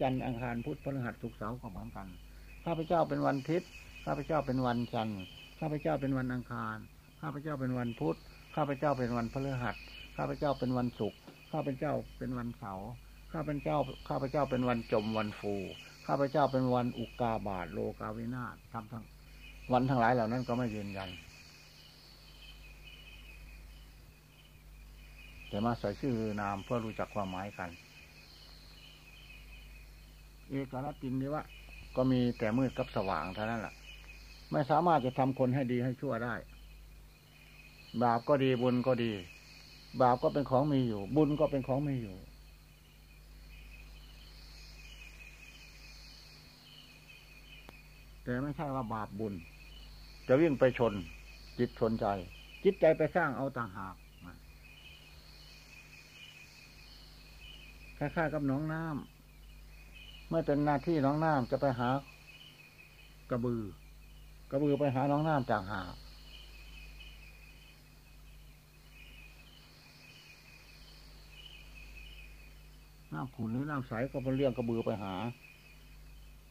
จันทร์อังคารพุธพฤหัสศุกร์เสาร์ก็เหมือนกัน ข้าพเจ้าเป็นวันทิศข้าพเจ้าเป็นวันจันทร์ข้าพเจ้าเป็นวันอังคาร ข้าพเจ้าเป็นวันพุธ ข้าพเจ้าเป็นวันพฤหัส ข้าพเจ้าเป็นวันศุกร์ ข้าพเจ้าเป็นวันเสาร์ ข้าพเจ้า ข้าพเจ้าเป็นวันจมวันฟู ข้าพเจ้าเป็นวันอุกาบาตโลกาวินาศทำทั้งวันทั้งหลายเหล่านั้นก็ไม่ยืนยัน แต่มาใส่ชื่อนามเพื่อรู้จักความหมายกัน เอกรัตินนี้ว่าก็มีแต่มืดกับสว่างเท่านั้นแหละไม่สามารถจะทำคนให้ดีให้ชั่วได้ บาปก็ดีบุญก็ดี บาปก็เป็นของมีอยู่ บุญก็เป็นของมีอยู่ แต่ไม่ใช่ว่าบาปบุญ จะวิ่งไปชน จิตชนใจ จิตใจไปสร้างเอาต่างหากคล้ายๆกับน้องน้ำ ไม่เป็นหน้าที่น้องน้ำจะไปหา กระบือ กระบือไปหาน้องน้ำจากหาน้ำขุนหรือน้ำใสก็เป็นเรื่องกระบือไปหา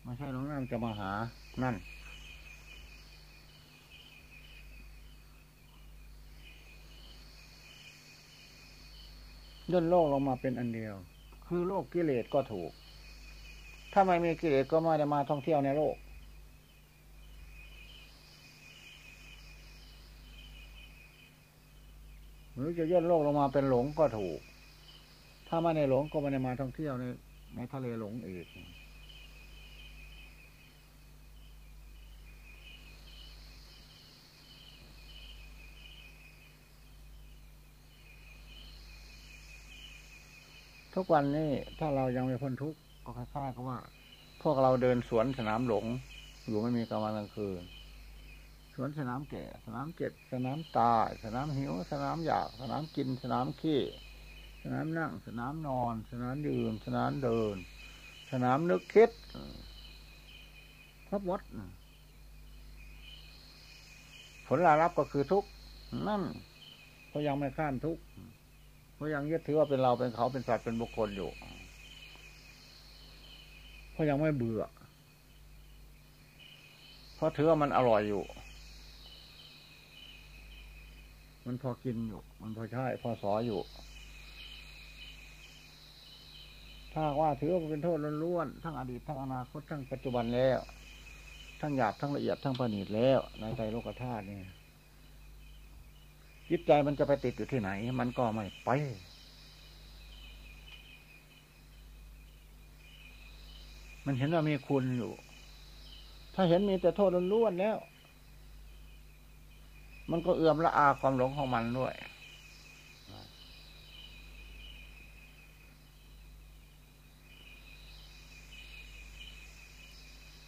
ไม่ใช่น้องน้ำจะมาหา นั่น ย่นโลกลงมาเป็นอันเดียว คือโลกกิเลสก็ถูก ถ้าไม่มีกิเลสก็ไม่ได้มาท่องเที่ยวในโลก หรือจะย่นโลกลงมาเป็นหลงก็ถูก ถ้าไม่ในหลงก็ไม่ได้มาท่องเที่ยวในในทะเลหลงอีกทุกวันนี้ถ้าเรายังไม่พ้นทุกข์ ก็คล้ายๆกับว่า พวกเราเดินสวนสนามหลง อยู่ไม่มีกลางวันกลางคืนสวนสนามแก่ สนามเจ็ดสนามตาย สนามหิว สนามอยาก สนามกิน สนามขี้ สนามนั่ง สนามนอน สนามยืน สนามเดิน สนามนึกคิดพบวัดผลลารับก็คือทุกนั่นเพราะยังไม่ข้ามทุกเพราะยังยึดถือว่าเป็นเราเป็นเขาเป็นสัตว์เป็นบุคคลอยู่ เพราะยังไม่เบื่อ เพราะถือว่ามันอร่อยอยู่ มันพอกินอยู่ มันพอใช้พอสออยู่ ถ้าว่าถือว่าเป็นโทษล้วนๆทั้งอดีตทั้งอนาคตทั้งปัจจุบันแล้ว ทั้งหยาบทั้งละเอียดทั้งประณีตแล้ว ในใจโลกธาตุนี่จิตใจมันจะไปติดอยู่ที่ไหน มันก็ไม่ไป มันเห็นว่ามีคุณอยู่ ถ้าเห็นมีแต่โทษล้วนๆแล้ว มันก็เอื้อมละอาความหลงของมันด้วย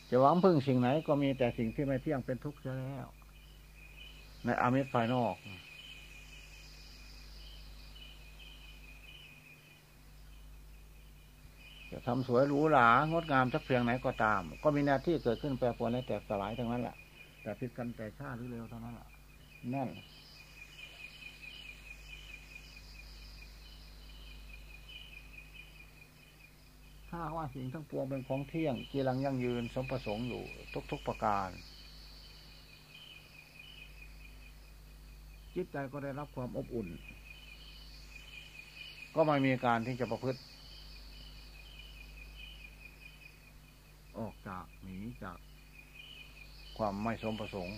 จะหวังพึ่งสิ่งไหนก็มีแต่สิ่งที่ไม่เที่ยงเป็นทุกข์เสียแล้ว ในอามิตรภายนอก จะทำสวยหรูหรางดงามสักเพียงไหนก็ตาม ก็มีหน้าที่เกิดขึ้นแปรปรวนในแตกสลายทั้งนั้นแหละแต่ผิดกันแต่ชาหรือเร็วเท่านั้นแหละนั่นถ้าว่าสิ่งทั้งปวงเป็นของเที่ยงกีรังยั่งยืนสมประสงค์อยู่ทุกๆประการจิตใจก็ได้รับความอบอุ่น ก็ไม่มีการที่จะประพฤติ ออกจากหนีจากความไม่สมประสงค์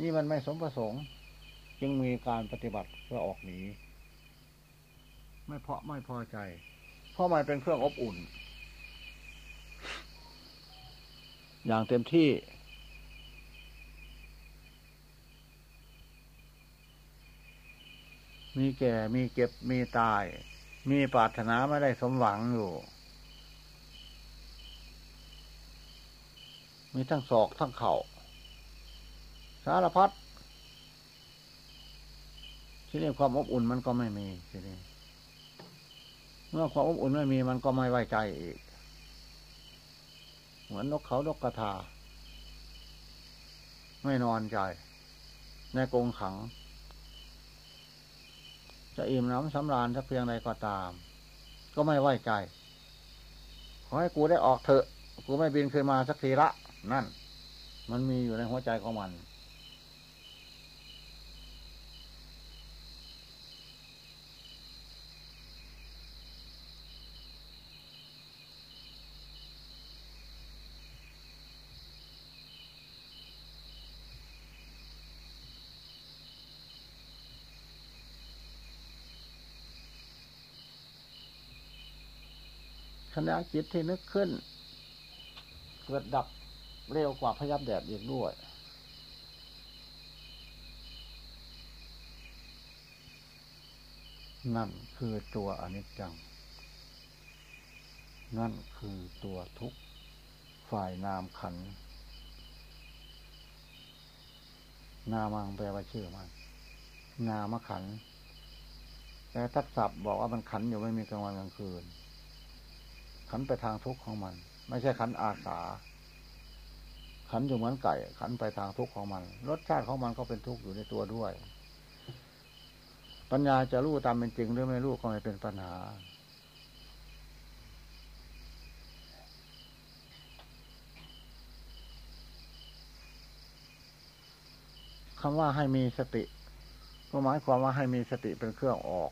นี่มันไม่สมประสงค์ จึงมีการปฏิบัติเพื่อออกหนี ไม่เพราะไม่พอใจ เพราะมันเป็นเครื่องอบอุ่น อย่างเต็มที่ มีแก่มีเก็บมีตาย มีปรารถนาไม่ได้สมหวังอยู่ มีทั้งศอกทั้งเข่าสารพัดที่นี่ความอบอุ่นมันก็ไม่มีทีนี้เมื่อความอบอุ่นไม่มีมันก็ไม่ไว้ใจอีก เหมือนนกเขานกกระทา ไม่นอนใจ ในกรงขัง จะอิ่มน้ำสำราญถ้าเพียงใดก็ตาม ก็ไม่ไว้ใจ ขอให้กูได้ออกเถอะ กูไม่บินขึ้นมาสักทีละ นั่น มันมีอยู่ในหัวใจของมัน ขณะจิตที่นึกขึ้น เกิดดับ เร็วกว่าพยับแดดอีกด้วย นั่นคือตัวอนิจจัง นั่นคือตัวทุกข์ฝ่ายนามขัน นามังแปลว่าชื่อมัน นามขัน แต่ทัศศัพท์บอกว่ามันขันอยู่ไม่มีกลางวันกลางคืน ขันไปทางทุกข์ของมัน ไม่ใช่ขันอาสา ขันอยู่เหมือนไก่ ขันไปทางทุกข์ของมัน รสชาติของมันก็เป็นทุกข์อยู่ในตัวด้วย ปัญญาจะรู้ตามเป็นจริงหรือไม่รู้ก็ไม่เป็นปัญหา คำว่าให้มีสติ ก็หมายความว่าให้มีสติเป็นเครื่องออก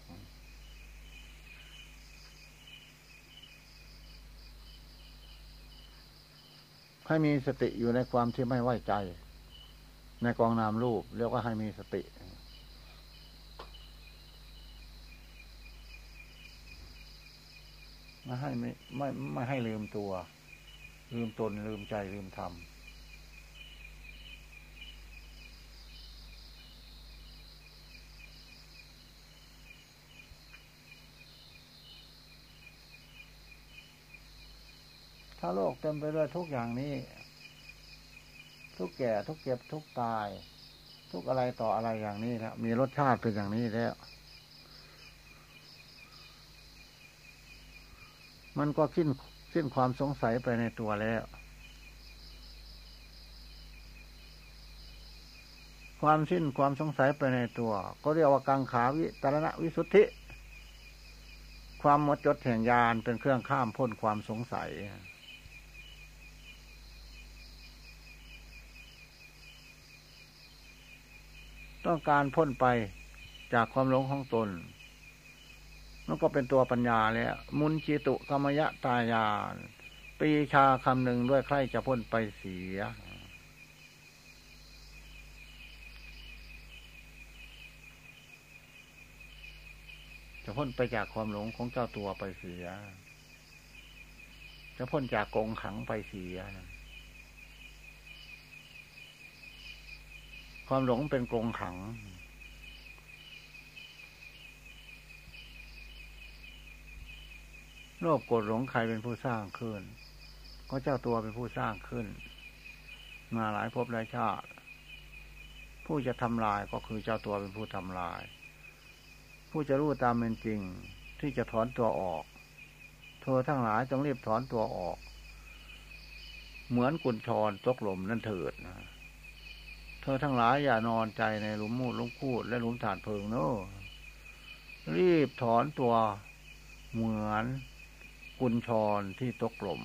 ให้มีสติอยู่ในความที่ไม่ไว้ใจ ในกองนามรูปเรียกว่าให้มีสติ ไม่ให้ไม่ไม่ไม่ให้ลืมตัว ลืมตนลืมใจลืมธรรม ถ้าโลกเต็มไปด้วยทุกอย่างนี้ ทุกแก่ทุกเก็บทุกตาย ทุกอะไรต่ออะไรอย่างนี้แล้วมีรสชาติเป็นอย่างนี้แล้ว มันก็สิ้นสิ้นความสงสัยไปในตัวแล้ว ความสิ้นความสงสัยไปในตัว ก็เรียกว่ากังขาวิตรณวิสุทธิความมดจดแห่งยานเป็นเครื่องข้ามพ้นความสงสัย ต้องการพ้นไปจากความหลงของตนนั่นก็เป็นตัวปัญญาแล้วมุนจิตุกรรมยะตายานปีชาคำหนึ่งด้วยใครจะพ้นไปเสีย จะพ้นไปจากความหลงของเจ้าตัวไปเสีย จะพ้นจากกงขังไปเสียนะ ความหลงเป็นกรงขัง โลภโกรธหลงใครเป็นผู้สร้างขึ้น ก็เจ้าตัวเป็นผู้สร้างขึ้น มาหลายภพหลายชาติ ผู้จะทำลายก็คือเจ้าตัวเป็นผู้ทำลาย ผู้จะรู้ตามเป็นจริงที่จะถอนตัวออก เธอทั้งหลายต้องรีบถอนตัวออก เหมือนกุญชรตกลมนั่นเถิดนะ เธอทั้งหลายอย่านอนใจในหลุมมูดหลุมคูดและหลุมถาดเพิงโน้รีบถอนตัวเหมือนกุญชรที่ตกลม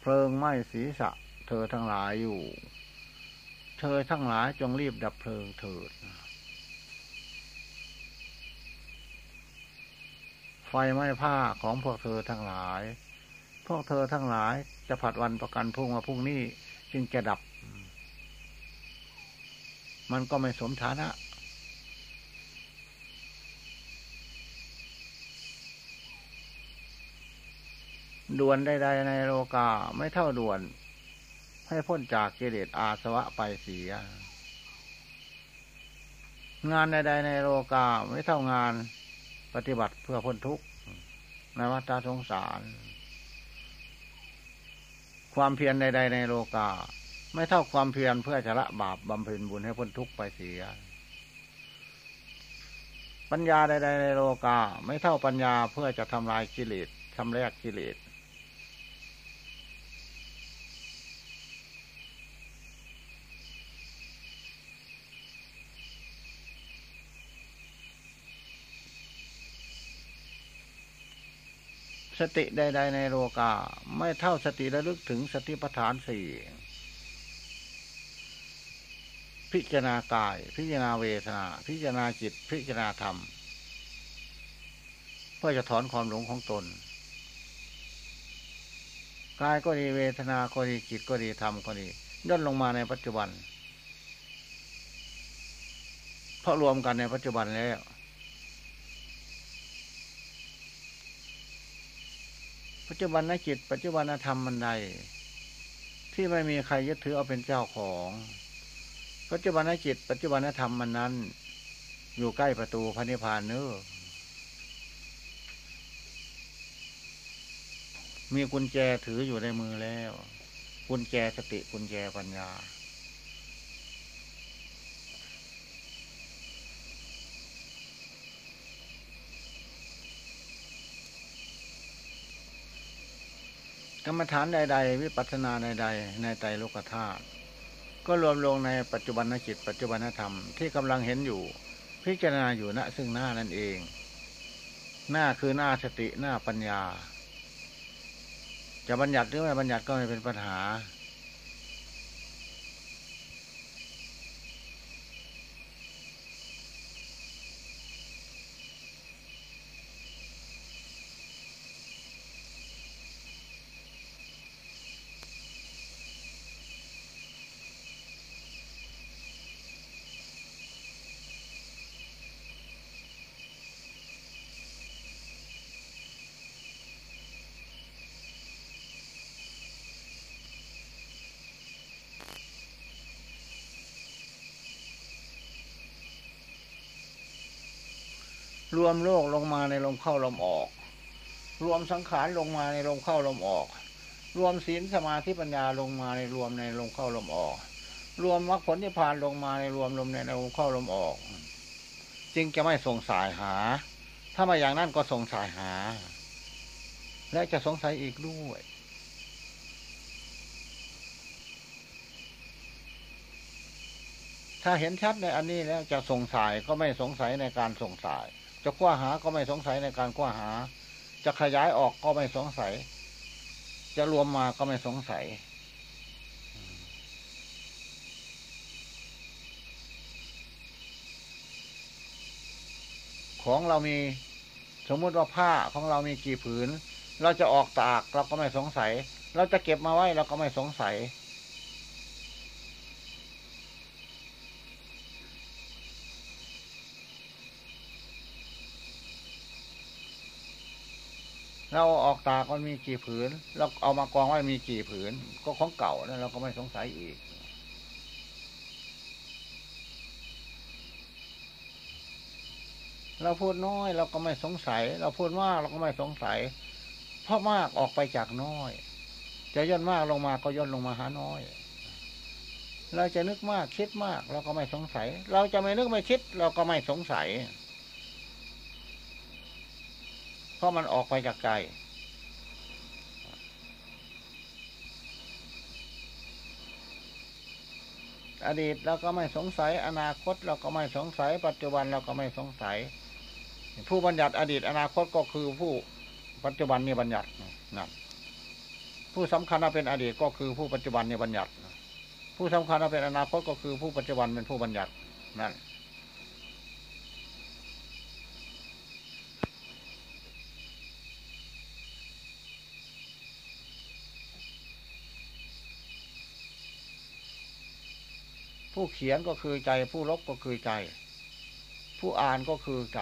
เพลิงไหม้ศีรษะ เธอทั้งหลายอยู่ เธอทั้งหลายจงรีบดับเพลิงเถิด ไฟไหม้ผ้าของพวกเธอทั้งหลาย พวกเธอทั้งหลายจะผัดวันประกันพรุ่งมาพรุ่งนี้จึงจะดับ มันก็ไม่สมฐานะ ด่วนใดๆในโลกาไม่เท่าด่วน ให้พ้นจากกิเลสอาสวะไปเสีย งานใดๆในโลกาไม่เท่างาน ปฏิบัติเพื่อพ้นทุกข์ในวัฏสงสาร ความเพียรใด ๆ ในโลกา ไม่เท่าความเพียรเพื่อจะละบาปบำเพ็ญบุญให้พ้นทุกข์ไปเสีย ปัญญาใด ๆ ในโลกา ไม่เท่าปัญญาเพื่อจะทำลายกิเลสทำแรกกิเลส สติใด ๆ ในโลกา ไม่เท่าสติระลึกถึงสติปัฏฐานสี่พิจารณากาย พิจารณาเวทนา พิจารณาจิต พิจารณาธรรม เพื่อจะถอนความหลงของตนกายก็ดีเวทนาก็ดีจิตก็ดีธรรมก็ดีย่นลงมาในปัจจุบัน เพราะรวมกันในปัจจุบันแล้ว ปัจจุบันนจิต ปัจจุบันธรรมมันใด ที่ไม่มีใครยึดถือเอาเป็นเจ้าของ ปัจจุบันนจิต ปัจจุบันธรรมมันนั้น อยู่ใกล้ประตูพระนิพพานเนื้อมีกุญแจถืออยู่ในมือแล้ว กุญแจสติกุญแจปัญญา กรรมฐานใด ๆ วิปัสสนาใดๆในใจโลกธาตุก็รวมลงในปัจจุบันจิตปัจจุบันธรรมที่กำลังเห็นอยู่ พิจารณาอยู่ณซึ่งหน้านั่นเอง หน้าคือหน้าสติหน้าปัญญา จะบัญญัติหรือไม่บัญญัติก็ไม่เป็นปัญหา รวมโลกลงมาในลมเข้าลมออก รวมสังขารลงมาในลมเข้าลมออก รวมศีลสมาธิปัญญาลงมาในรวมในลมเข้าลมออก รวมมรรคผลที่ผ่านลงมาในรวมลมในลมเข้าลมออก จึงจะไม่สงสายหา ถ้ามาอย่างนั้นก็สงสายหา และจะสงสัยอีกด้วยถ้าเห็นชัดในอันนี้แล้วจะสงสัยก็ไม่สงสัยในการสงสัย จะกว้าหาก็ไม่สงสัยในการกว้าหา จะขยายออกก็ไม่สงสัย จะรวมมาก็ไม่สงสัย ของเรามีสมมุติว่าผ้าของเรามีกี่ผืน เราจะออกตากเราก็ไม่สงสัย เราจะเก็บมาไว้เราก็ไม่สงสัย เราออกตาก็มีกี่ผืนเราเอามากองไว้มีกี่ผืน ก็ของเก่าแล้วเราก็ไม่สงสัยอีก เราพูดน้อยเราก็ไม่สงสัย เราพูดมากเราก็ไม่สงสัย เพราะมากออกไปจากน้อย จะย่นมากลงมาก็ย่นลงมาหาน้อย เราจะนึกมากคิดมากเราก็ไม่สงสัย เราจะไม่นึกไม่คิด เราก็ไม่สงสัยพ ราะมันออกไปจากใจ อดีตเราก็ไม่สงสัย อนาคตเราก็ไม่สงสัย ปัจจุบันเราก็ไม่สงสัย ผู้บัญญัติอดีตอนาคตก็คือผู้ปัจจุบันนี่บัญญัตินะผู้สำคัญว่าเป็นอดีตก็คือผู้ปัจจุบันนี่บัญญัติ ผู้สำคัญว่าเป็นอนาคตก็คือผู้ปัจจุบันเป็นผู้บัญญัตินั่น ผู้เขียนก็คือใจ ผู้ลบก็คือใจ ผู้อ่านก็คือใจ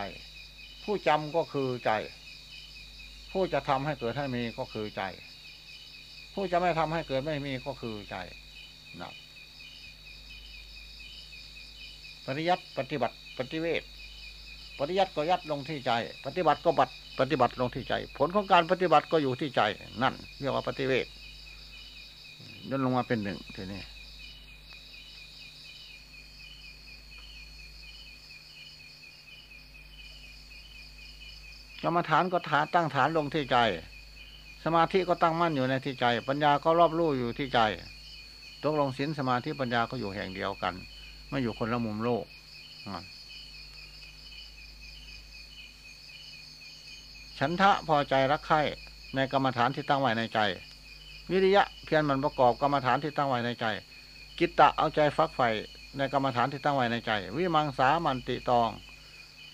ผู้จำก็คือใจ ผู้จะทำให้เกิดให้มีก็คือใจ ผู้จะไม่ทำให้เกิดไม่มีก็คือใจนะปริยัติปฏิบัติปฏิเวทปฏิยัติก็ยัดลงที่ใจ ปฏิบัติก็บัตปฏิบัติลงที่ใจ ผลของการปฏิบัติก็อยู่ที่ใจ นั่น เรียกว่าปฏิเวทย่นลงมาเป็นหนึ่งทีนี้ กรรมฐานก็ฐานตั้งฐานลงที่ใจ สมาธิก็ตั้งมั่นอยู่ในที่ใจ ปัญญาก็รอบรู้อยู่ที่ใจตกลงศีลสมาธิปัญญาก็อยู่แห่งเดียวกันไม่อยู่คนละมุมโลกฉันทะพอใจรักใคร่ในกรรมฐานที่ตั้งไว้ในใจ วิริยะเพียรมันประกอบกรรมฐานที่ตั้งไว้ในใจ กิตตะเอาใจฟักใฝ่ในกรรมฐานที่ตั้งไว้ในใจ วิมังสามันติตอง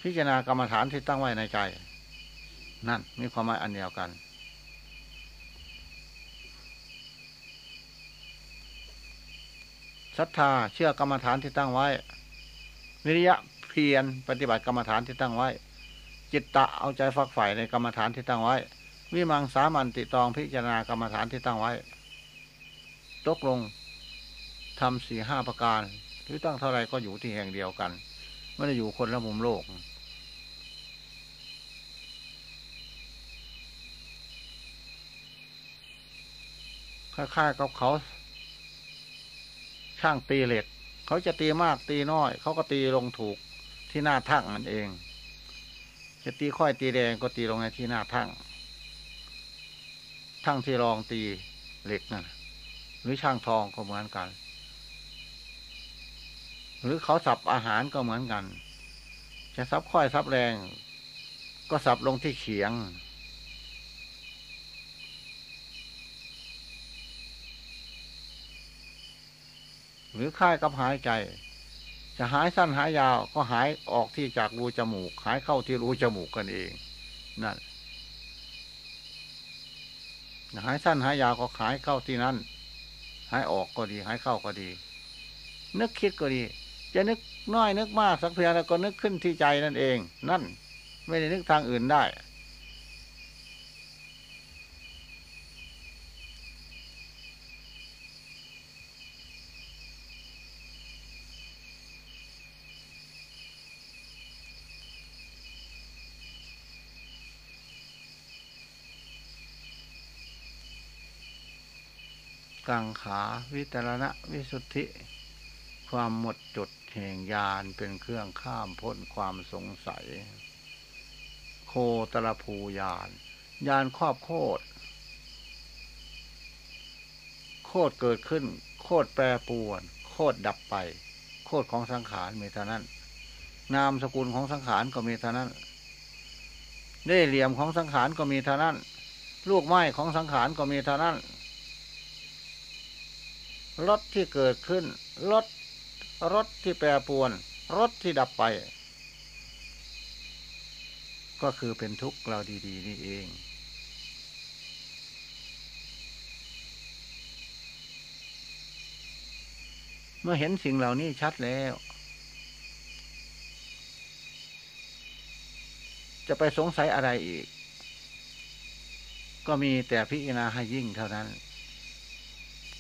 พิจารณากรรมฐานที่ตั้งไว้ในใจ นั่นมีความหมายอันเดียวกัน ศรัทธาเชื่อกรรมฐานที่ตั้งไว้ วิริยะเพียรปฏิบัติกรรมฐานที่ตั้งไว้ จิตตะเอาใจฝักใฝ่ในกรรมฐานที่ตั้งไว้ วิมังสามันติตองพิจารณากรรมฐานที่ตั้งไว้ ตกลงทำสี่ห้าประการ หรือตั้งเท่าไรก็อยู่ที่แห่งเดียวกัน ไม่ได้อยู่คนละมุมโลก คล้ายๆกับเขา ช่างตีเหล็ก เขาจะตีมากตีน้อย เขาก็ตีลงถูกที่หน้าทั้งมันเอง จะตีค่อยตีแดงก็ตีลงในที่หน้าทั้งทั้งที่รองตีเหล็กนั่นหรือช่างทองก็เหมือนกัน หรือเขาสับอาหารก็เหมือนกัน จะซับค่อยซับแรง ก็สับลงที่เขียง หรือค่ายกับหายใจ จะหายสั้นหายยาวก็หายออกที่จากรูจมูก หายเข้าที่รูจมูกกันเองนั่นหายสั้นหายยาวก็หายเข้าที่นั่นหายออกก็ดี หายเข้าก็ดี นึกคิดก็ดี จะนึกน้อยนึกมากสักเพียงแล้วก็นึกขึ้นที่ใจนั่นเอง นั่น ไม่ได้นึกทางอื่นได้ กังขา วิตรณะวิสุทธิ ความหมดจดแห่งยานเป็นเครื่องข้ามพ้นความสงสัย โคตรภูยานยานครอบโคตรโคตรเกิดขึ้น โคตรแปรปวน โคตรดับไป โคตรของสังขารมีเท่านั้น นามสกุลของสังขารก็มีเท่านั้นได้เหลี่ยมของสังขารก็มีเท่านั้น ลูกไม้ของสังขารก็มีเท่านั้น รถที่เกิดขึ้นรถรถที่แปรปวนรถที่ดับไป ก็คือเป็นทุกข์เราดี ๆ นี่เอง เมื่อเห็นสิ่งเหล่านี้ชัดแล้ว จะไปสงสัยอะไรอีก ก็มีแต่พิจารณาให้ยิ่งเท่านั้น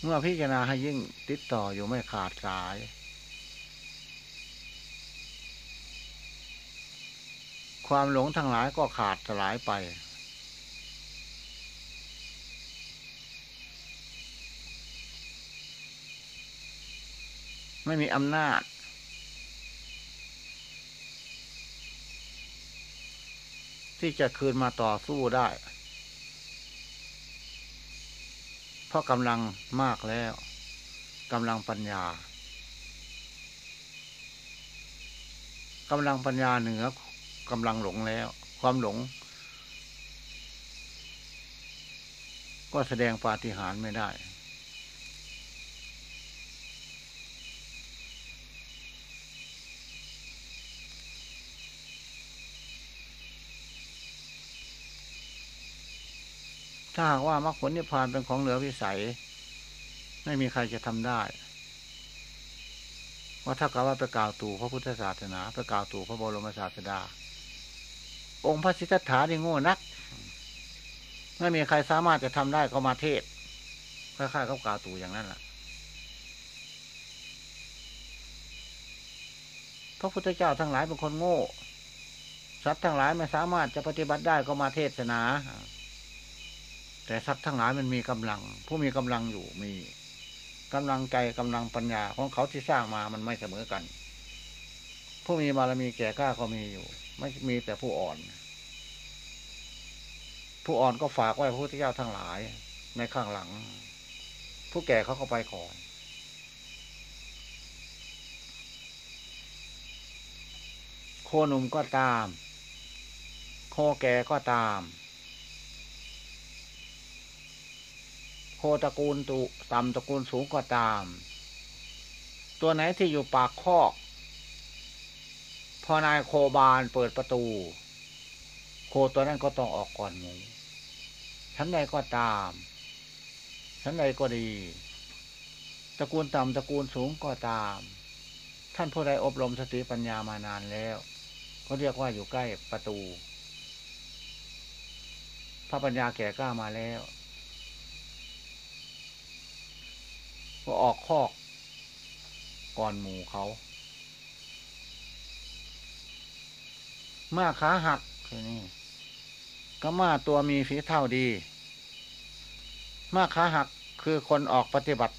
มื่อพิจารณาให้ยิ่งติดต่ออยู่ไม่ขาดสาย ความหลงทั้งหลายก็ขาดสลายไป ไม่มีอำนาจที่จะคืนมาต่อสู้ได้เพ ราะกำลังมากแล้วกำลังปัญญากำลังปัญญาเหนือกำลังหลงแล้ว ความหลง ก็แสดงปาฏิหาริย์ไม่ได้ ถ้าหากว่ามรรคผลนิพพานเป็นของเหลือวิสัย ไม่มีใครจะทำได้ว่าถ้ากับว่าไปกล่าวตู่พระพุทธศาสนาไปกล่าวตู่พระบรมศาสดา องค์พระสิทธัตถาที่โง่นัก ไม่มีใครสามารถจะทำได้ก็มาเทศคล้ายๆเขากล่าวตู่อย่างนั้นแหละพระพุทธเจ้าทั้งหลายเป็นคนโง่สัตว์ทั้งหลายไม่สามารถจะปฏิบัติได้ก็มาเทศนา แต่ทรัพย์ทั้งหลายมันมีกำลัง ผู้มีกำลังอยู่มีกำลังใจกำลังปัญญาของเขาที่สร้างมามันไม่เสมอกัน ผู้มีบารมีแก่กล้าก็มีอยู่ ไม่มีแต่ผู้อ่อน ผู้อ่อนก็ฝากไว้พระพุทธเจ้าทั้งหลาย ในข้างหลัง ผู้แก่เขาก็ไปก่อนโคหนุ่มก็ตาม โคแก่ก็ตาม ตระกูลตุต่ำตระกูลสูงก็ตาม ตัวไหนที่อยู่ปากคอก พอนายโคบานเปิดประตู โคตัวนั้นก็ต้องออกก่อนหมูชั้นใดก็ตามชั้นใดก็ดี ตระกูลต่ำตระกูลสูงก็ตาม ท่านผู้ใดอบรมสติปัญญามานานแล้วก็เรียกว่าอยู่ใกล้ประตู พระปัญญาแก่กล้ามาแล้ว ก็ออกคอก ก่อนหมู่เขา มาขาหักคือนี่ก็มาตัวมีฝีเท่าดี มาขาหักคือคนออกปฏิบัติ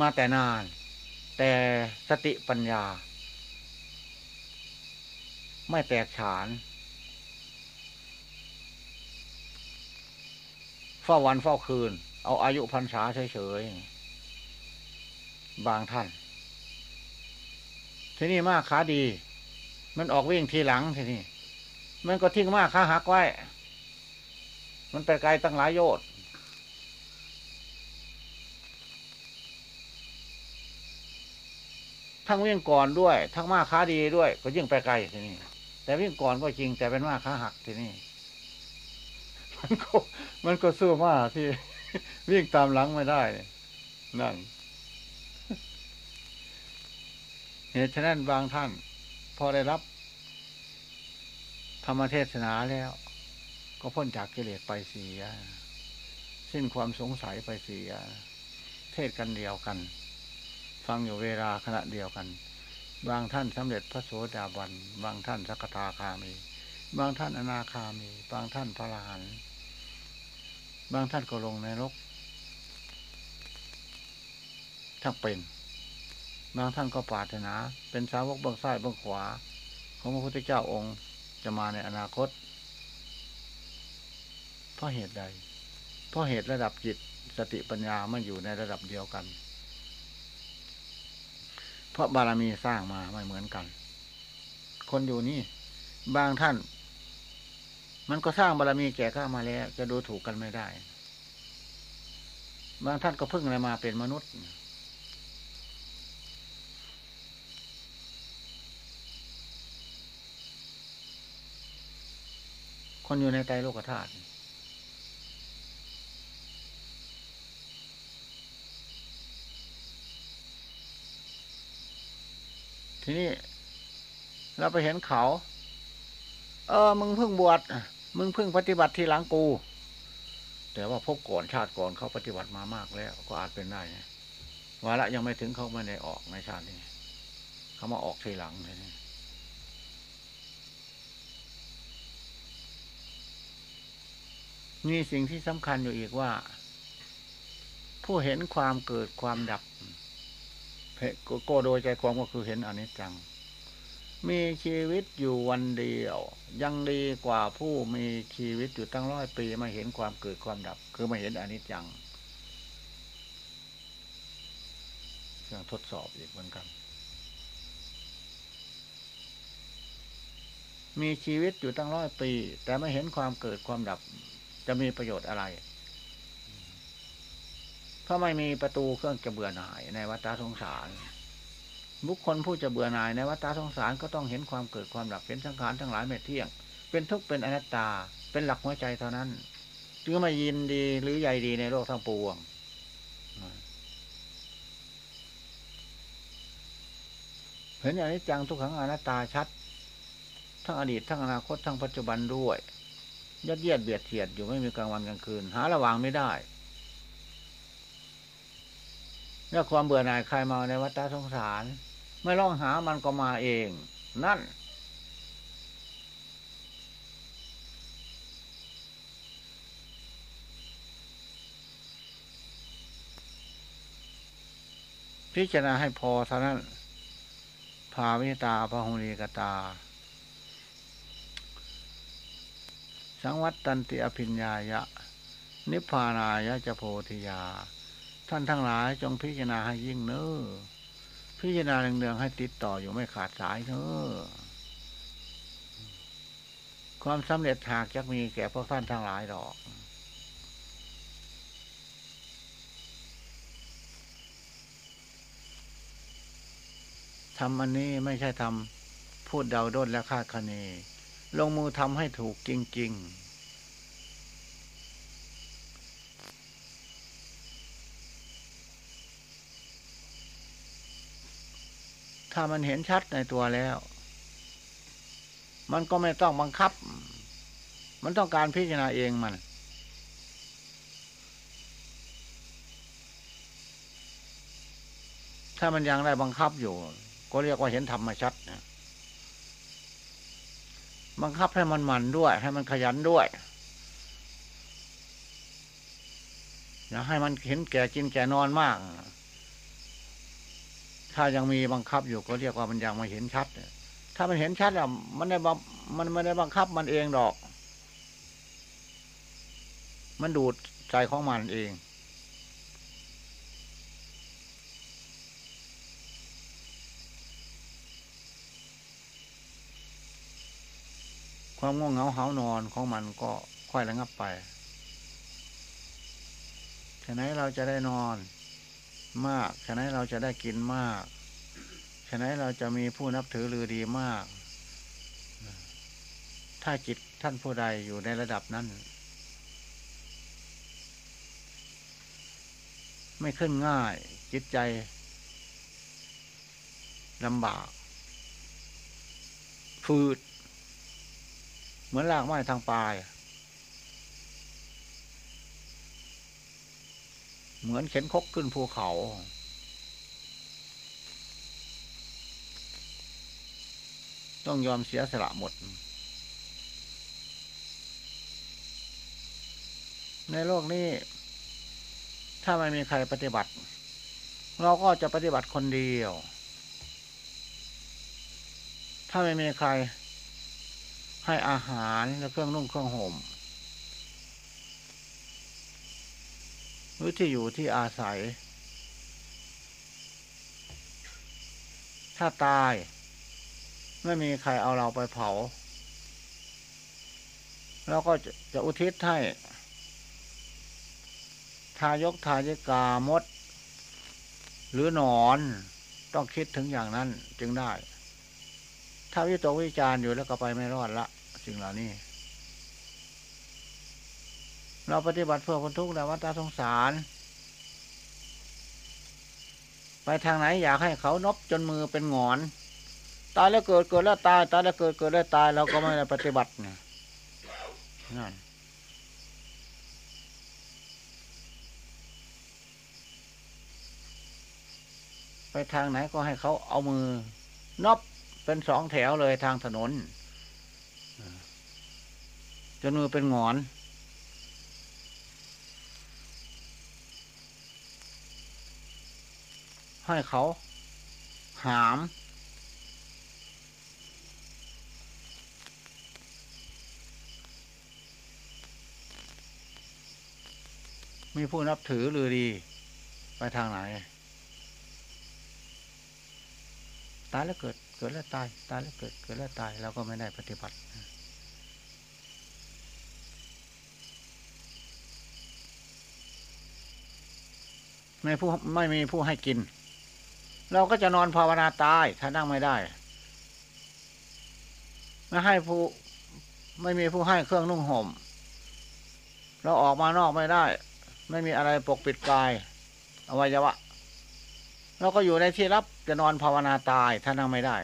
มาแต่นาน แต่สติปัญญา ไม่แตกฉานเฝ้าวันเฝ้าคืน เอาอายุพรรษาเฉยๆ บางท่าน ที่นี่มากขาดี มันออกวิ่งทีหลังทีนี่ มันก็ทิ้งมากขาหักไว้ มันไปไกลตั้งหลายโยชน์ทั้งวิ่งก่อนด้วย ทั้งมากขาดีด้วย ก็ยิ่งไปไกลทีนี่ แต่วิ่งก่อนก็จริง แต่เป็นมากขาหักทีนี่ มันก็มันก็สู้มากที่ วิ่งตามหลังไม่ได้นั่นเหตุฉะนั้นบางท่าน พอได้รับ ธรรมเทศนาแล้ว ก็พ้นจากกิเลสไปเสีย สิ้นความสงสัยไปเสีย เทศกันเดียวกัน ฟังอยู่เวลาขณะเดียวกัน บางท่านสำเร็จพระโสดาบัน บางท่านสักทาคามี บางท่านอนาคามี บางท่านพระรหันต์ บางท่านก็ลงในรกทั้งเป็น บางท่านก็ปรารถนา เป็นสาวกเบื้องซ้ายเบื้องขวา ของพระพุทธเจ้าองค์จะมาในอนาคต เพราะเหตุใด เพราะเหตุระดับจิตสติปัญญาไม่อยู่ในระดับเดียวกัน เพราะบารมีสร้างมาไม่เหมือนกัน คนอยู่นี่ บางท่าน มันก็สร้างบารมีแก่ข้ามาแล้ว จะดูถูกกันไม่ได้ บางท่านก็เพิ่งอะไรมาเป็นมนุษย์ คนอยู่ในใจโลกธาตุทีนี้เราไปเห็นเขา เออ มึงเพิ่งบวช มึงเพิ่งปฏิบัติทีหลังกู แต่ว่าพบก่อนชาติก่อนเขาปฏิบัติมามากแล้ว ก็อาจเป็นได้วาระยังไม่ถึงเขาไม่ได้ออกในชาตินี้เขามาออกทีหลังเลยนี่มีสิ่งที่สำคัญอยู่อีกว่า ผู้เห็นความเกิดความดับโกโดยใจความก็คือเห็นอนิจจัง มีชีวิตอยู่วันเดียว ยังดีกว่าผู้มีชีวิตอยู่ตั้งร้อยปีมาเห็นความเกิดความดับ คือมาเห็นอนิจจังเครื่องทดสอบอีกเหมือนกัน มีชีวิตอยู่ตั้งร้อยปี แต่ไม่เห็นความเกิดความดับ จะมีประโยชน์อะไรเพราะไม่มีประตูเครื่องจะเบื่อหน่ายในวัฏสงสาร บุคคลผู้จะเบื่อหน่ายในวัฏสงสารก็ต้องเห็นความเกิดความดับเห็นสังขารทั้งหลายไม่เที่ยง เป็นทุกข์เป็นอนัตตา เป็นหลักหัวใจเท่านั้นจึงไม่ยินดีหรือใหญ่ดีในโลกทั้งปวงเห็นอย่างนี้จังทุกขังอนัตตาชัด ทั้งอดีตทั้งอนาคตทั้งปัจจุบันด้วยยัดเยียดเบียดเสียดอยู่ไม่มีกลางวันกลางคืน หาระวางไม่ได้แล้วความเบื่อหน่ายคลายมาในวัฏสงสาร ไม่ร้องหามันก็มาเอง นั่น พิจารณาให้พอเท่านั้นภาวิตาพหุลีกตา สังวัตตันติอภิญญายะ นิพพานายะจะโพธิยา ท่านทั้งหลายจงพิจารณาให้ยิ่งเน้อ พิจารณาเนืองๆให้ติดต่ออยู่ไม่ขาดสายเถอะความสำเร็จหากจะมีแก่พวกท่านทั้งหลายหรอก ทำอันนี้ไม่ใช่ทำพูดเดาด้นและคาดคะเน ลงมือทำให้ถูกจริง ๆ ถ้ามันเห็นชัดในตัวแล้ว มันก็ไม่ต้องบังคับ มันต้องการพิจารณาเองมัน ถ้ามันยังได้บังคับอยู่ ก็เรียกว่าเห็นธรรมชัดนะบังคับให้มันมันด้วย ให้มันขยันด้วยอย่าให้มันเห็นแก่กินแก่นอนมาก ถ้ายังมีบังคับอยู่ก็เรียกว่ามันยังไม่เห็นชัด ถ้ามันเห็นชัดอะมันได้มันไม่ได้บังคับมันเองดอก มันดูดใจของมันเอง ความง่วงเหงาหานอนของมันก็ค่อยระงับไปฉะนั้นเราจะได้นอน มากฉะนั้นเราจะได้กินมากฉะนั้นเราจะมีผู้นับถือลือดีมาก ถ้าจิตท่านผู้ใดอยู่ในระดับนั้น ไม่ขึ้นง่ายจิตใจลำบาก ฟืด เหมือนลากไม้ทางปลาย เหมือนเข็นคกขึ้นภูเขา ต้องยอมเสียสละหมด ในโลกนี้ ถ้าไม่มีใครปฏิบัติ เราก็จะปฏิบัติคนเดียว ถ้าไม่มีใครให้อาหารและเครื่องนุ่งเครื่องห่ม รือที่อยู่ที่อาศัย ถ้าตาย ไม่มีใครเอาเราไปเผาแล้วก็จะจะอุทิศให้ ทายกทายิกามด หรือนอนต้องคิดถึงอย่างนั้นจึงได้ ถ้าวิตกวิจารอยู่แล้วก็ไปไม่รอดละสิ่งเหล่านี้ เราปฏิบัติเพื่อคนทุกข์ในวัฏสงสาร ไปทางไหนอยากให้เขานบจนมือเป็นงอน ตายแล้วเกิดเกิดแล้วตายตายแล้วเกิดเกิดแล้วตายเราก็ไม่ได้ปฏิบัติเนี่ยนั่นไปทางไหนก็ให้เขาเอามือนบเป็นสองแถวเลยทางถนนจนมือเป็นงอน ให้เขา หาม มีผู้นับถือหรือดี ไปทางไหน ตายแล้วเกิด เกิดแล้วตาย ตายแล้วเกิด เกิดแล้วตายเราก็ไม่ได้ปฏิบัติไม่ผู้ไม่มีผู้ให้กิน เราก็จะนอนภาวนาตาย ถ้านั่งไม่ได้ไม่ให้ผู้ไม่มีผู้ให้เครื่องนุ่งห่ม เราออกมานอกไม่ได้ ไม่มีอะไรปกปิดกายอวัยวะ เราก็อยู่ในที่รับจะนอนภาวนาตาย ถ้านั่งไม่ได้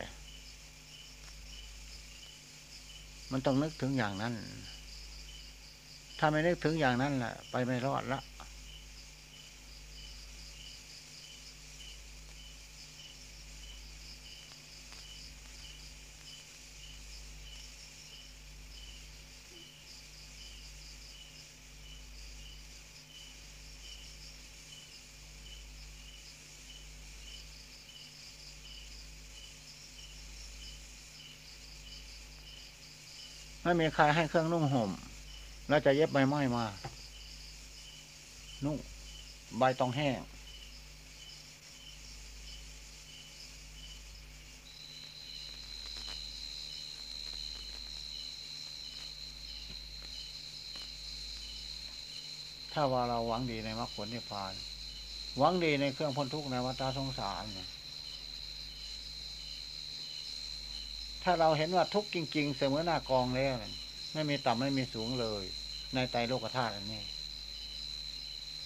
มันต้องนึกถึงอย่างนั้น ถ้าไม่นึกถึงอย่างนั้นแหละไปไม่รอดละ ไม่มีใครให้เครื่องนุ่งห่ม แล้วจะเย็บใบไม้มา นุ่งใบตองแห้ง ถ้าว่าเราหวังดีในมรรคผลนิพพาน หวังดีในเครื่องพ้นทุกข์ในวัฏสงสารเนี่ย ถ้าเราเห็นว่าทุกข์จริง ๆ เสมอหน้ากองแล้วไม่มีต่ำไม่มีสูงเลย ในไตโลกธาตุอันนี้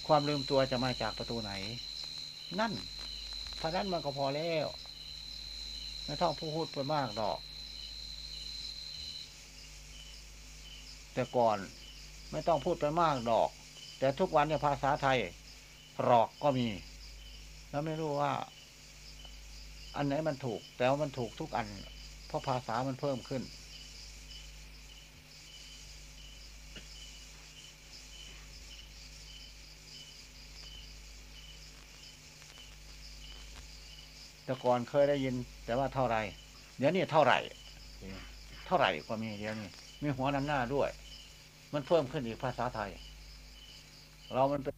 ความลืมตัวจะมาจากประตูไหน นั่นเท่านั้นมันก็พอแล้วไม่ต้องพูดไปมากดอก แต่ก่อนไม่ต้องพูดไปมากดอก แต่ทุกวันเนี่ยภาษาไทยหลอกก็มี แล้วไม่รู้ว่า อันไหนมันถูก แต่ว่ามันถูกทุกอัน ราะภาษามันเพิ่มขึ้น แต่ก่อนเคยได้ยิน แต่ว่าเท่าไรเดี๋ยวนี้เท่าไหร่ เท่าไหร่ก็มีเดี๋ยวนี้มีหัวนำหน้าด้วย มันเพิ่มขึ้นอีกภาษาไทย เรามันเป็น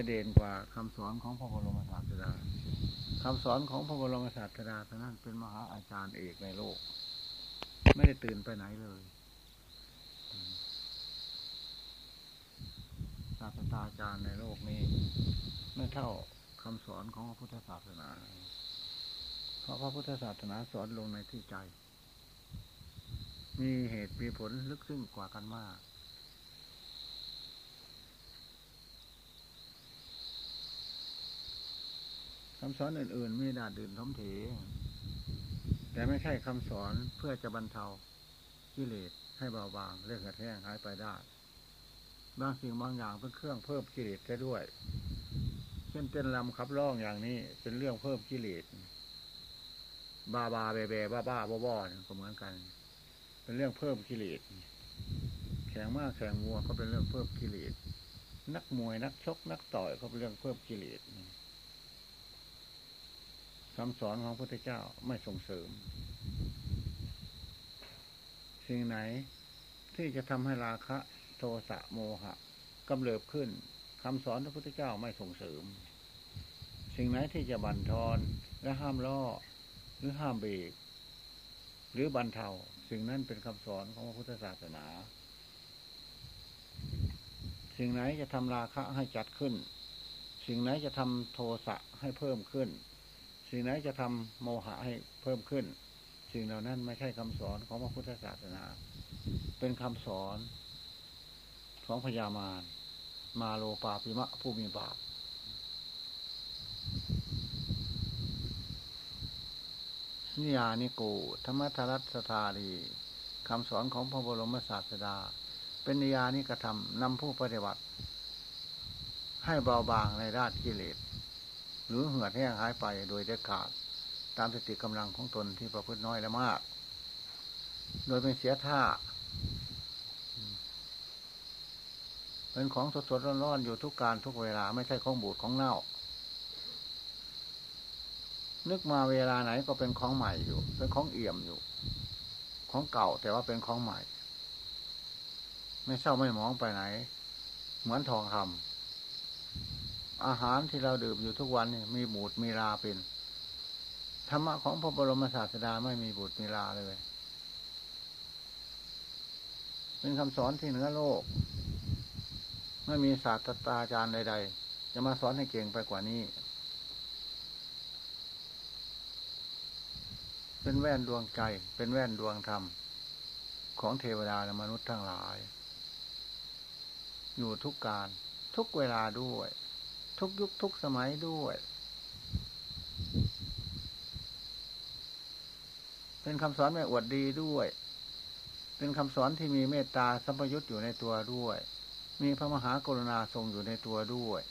จะเด่นกว่าคำสอนของพระบรมศาสดาคำสอนของพระบรมศาสดาท่านั้นเป็นมหาอาจารย์เอกในโลก ไม่ได้ตื่นไปไหนเลยศาสตราจารย์ในโลกนี้ ไม่เท่าคำสอนของพระพุทธศาสนา เพราะพระพุทธศาสนาสอนลงในที่ใจ มีเหตุมีผลลึกซึ้งกว่ากันมาก คำสอนอื่น ๆ มีดาดดื่นท้มเถ แต่ไม่ใช่คำสอนเพื่อจะบรรเทากิเลสให้เบาบางเรื่องกระแท้งหายไปได้บางสิ่งบางอย่างเป็นเครื่องเพิ่มกิเลสได้ด้วย เช่นเต้นลำขับร้องอย่างนี้ เป็นเรื่องเพิ่มกิเลสบาบาเบเบบ้าบ้าบ้าบ้าก็เหมือนกัน เป็นเรื่องเพิ่มกิเลสแข่งมากแข่งมัวก็เป็นเรื่องเพิ่มกิเลสนักมวยนักชกนักต่อยก็เป็นเรื่องเพิ่มกิเลส คำสอนของพระพุทธเจ้าไม่ส่งเสริม สิ่งไหนที่จะทำให้ราคะ โทสะโมหะกำเริบขึ้นคำสอนพระพุทธเจ้าไม่ส่งเสริม สิ่งไหนที่จะบั่นทอนและห้ามล่อหรือห้ามเบรกหรือบันเทาสิ่งนั้นเป็นคำสอนของพระพุทธศาสนา สิ่งไหนจะทำราคะให้จัดขึ้น สิ่งไหนจะทำโทสะให้เพิ่มขึ้น สิ่งไหนจะทำโมหะให้เพิ่มขึ้น สิ่งเหล่านั้นไม่ใช่คำสอนของพระพุทธศาสนา เป็นคำสอนของพญามารมาโลปาปิมะผู้มีบาปนิยานิโกธรรมทรัสธารีคำสอนของพระบรมศาสดา เป็นนิยานิกระทำนำผู้ปฏิบัติ ให้เบาบางในราชกิเลส หรือเหือดแห้งหายไปโดยเด็ดขาด ตามสติกำลังของตนที่ประพฤติน้อยและมาก โดยเป็นเสียท่า เป็นของสดสดร้อนๆอยู่ทุกการทุกเวลาไม่ใช่ของบูดของเน่า นึกมาเวลาไหนก็เป็นของใหม่อยู่ เป็นของเอี่ยมอยู่ ของเก่าแต่ว่าเป็นของใหม่ ไม่เศร้าไม่มองไปไหน เหมือนทองคำ อาหารที่เราดื่มอยู่ทุกวันนี่มีบูดมีราเป็นธรรมะของพระบรมศาสดาไม่มีบูดมีราเลย เป็นคำสอนที่เหนือโลก ไม่มีศาสตราจารย์ใด ๆ จะมาสอนให้เก่งไปกว่านี้ เป็นแว่นดวงใจ เป็นแว่นดวงธรรม ของเทวดาและมนุษย์ทั้งหลาย อยู่ทุกการทุกเวลาด้วย ทุกยุคทุกสมัยด้วย เป็นคำสอนไม่อวดดีด้วย เป็นคำสอนที่มีเมตตาสัมปยุตอยู่ในตัวด้วย มีพระมหากรุณาทรงอยู่ในตัวด้วย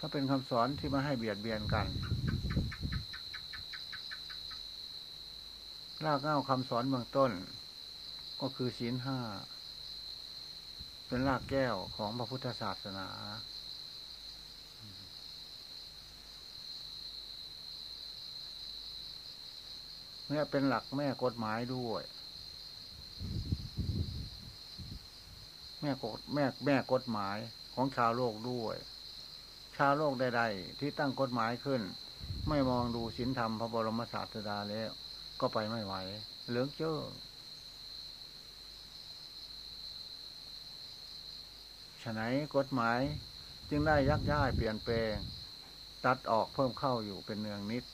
ก็เป็นคำสอนที่มาให้เบียดเบียนกันรากเง้าคำสอนเบื้องต้น ก็คือศีลห้า เป็นรากแก้วของพระพุทธศาสนา แม่เป็นหลักแม่กฎหมายด้วย แม่กฎแม่แม่กฎหมายของชาวโลกด้วย ชาวโลกใดๆ ที่ตั้งกฎหมายขึ้น ไม่มองดูศีลธรรมพระบรมศาสดาแล้ว ก็ไปไม่ไหว เหลืองเจ้อ ฉะไหนกฎหมาย จึงได้ยักย้ายเปลี่ยนแปลง ตัดออกเพิ่มเข้าอยู่เป็นเนืองนิด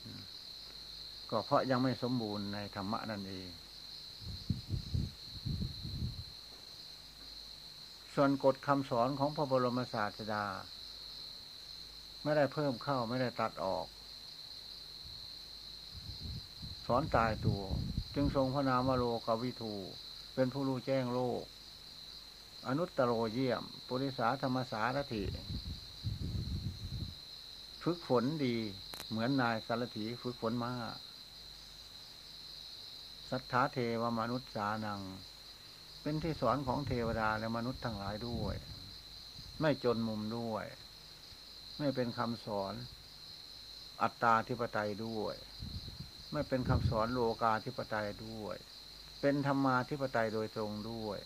ก็เพราะยังไม่สมบูรณ์ในธรรมะนั่นเอง ส่วนกฎคำสอนของพระบรมศาสดา ไม่ได้เพิ่มเข้าไม่ได้ตัดออก สอนตายตัว จึงทรงพระนามวโลกวิทูเป็นผู้รู้แจ้งโลก อนุตตโรเยี่ยม ปุริสาธรรมสารถิฝึกฝนดี เหมือนนายสารถีฝึกฝนมาสัทธาเทวมนุษย์สานัง เป็นที่สอนของเทวดาและมนุษย์ทั้งหลายด้วย ไม่จนมุมด้วย ไม่เป็นคำสอนอัตตาธิปไตยด้วย ไม่เป็นคำสอนโลกาธิปไตยด้วย เป็นธรรมาธิปไตยโดยตรงด้วย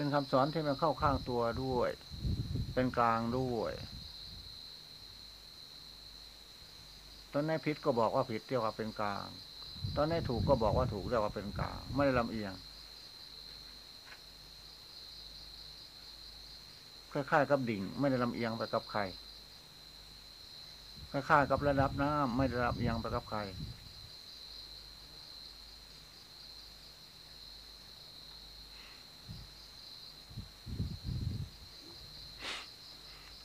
เป็นคำสอนที่มันเข้าข้างตัวด้วย เป็นกลางด้วยตอนนี้ผิดก็บอกว่าผิดเรียกว่าเป็นกลาง ตอนนี้ถูกก็บอกว่าถูกเรียกว่าเป็นกลาง ไม่ได้ลำเอียงคล้ายๆกับดิ่ง ไม่ได้ลำเอียงไปกับใครคล้ายๆกับระดับน้ำไม่ได้ลำเอียงไปกับใคร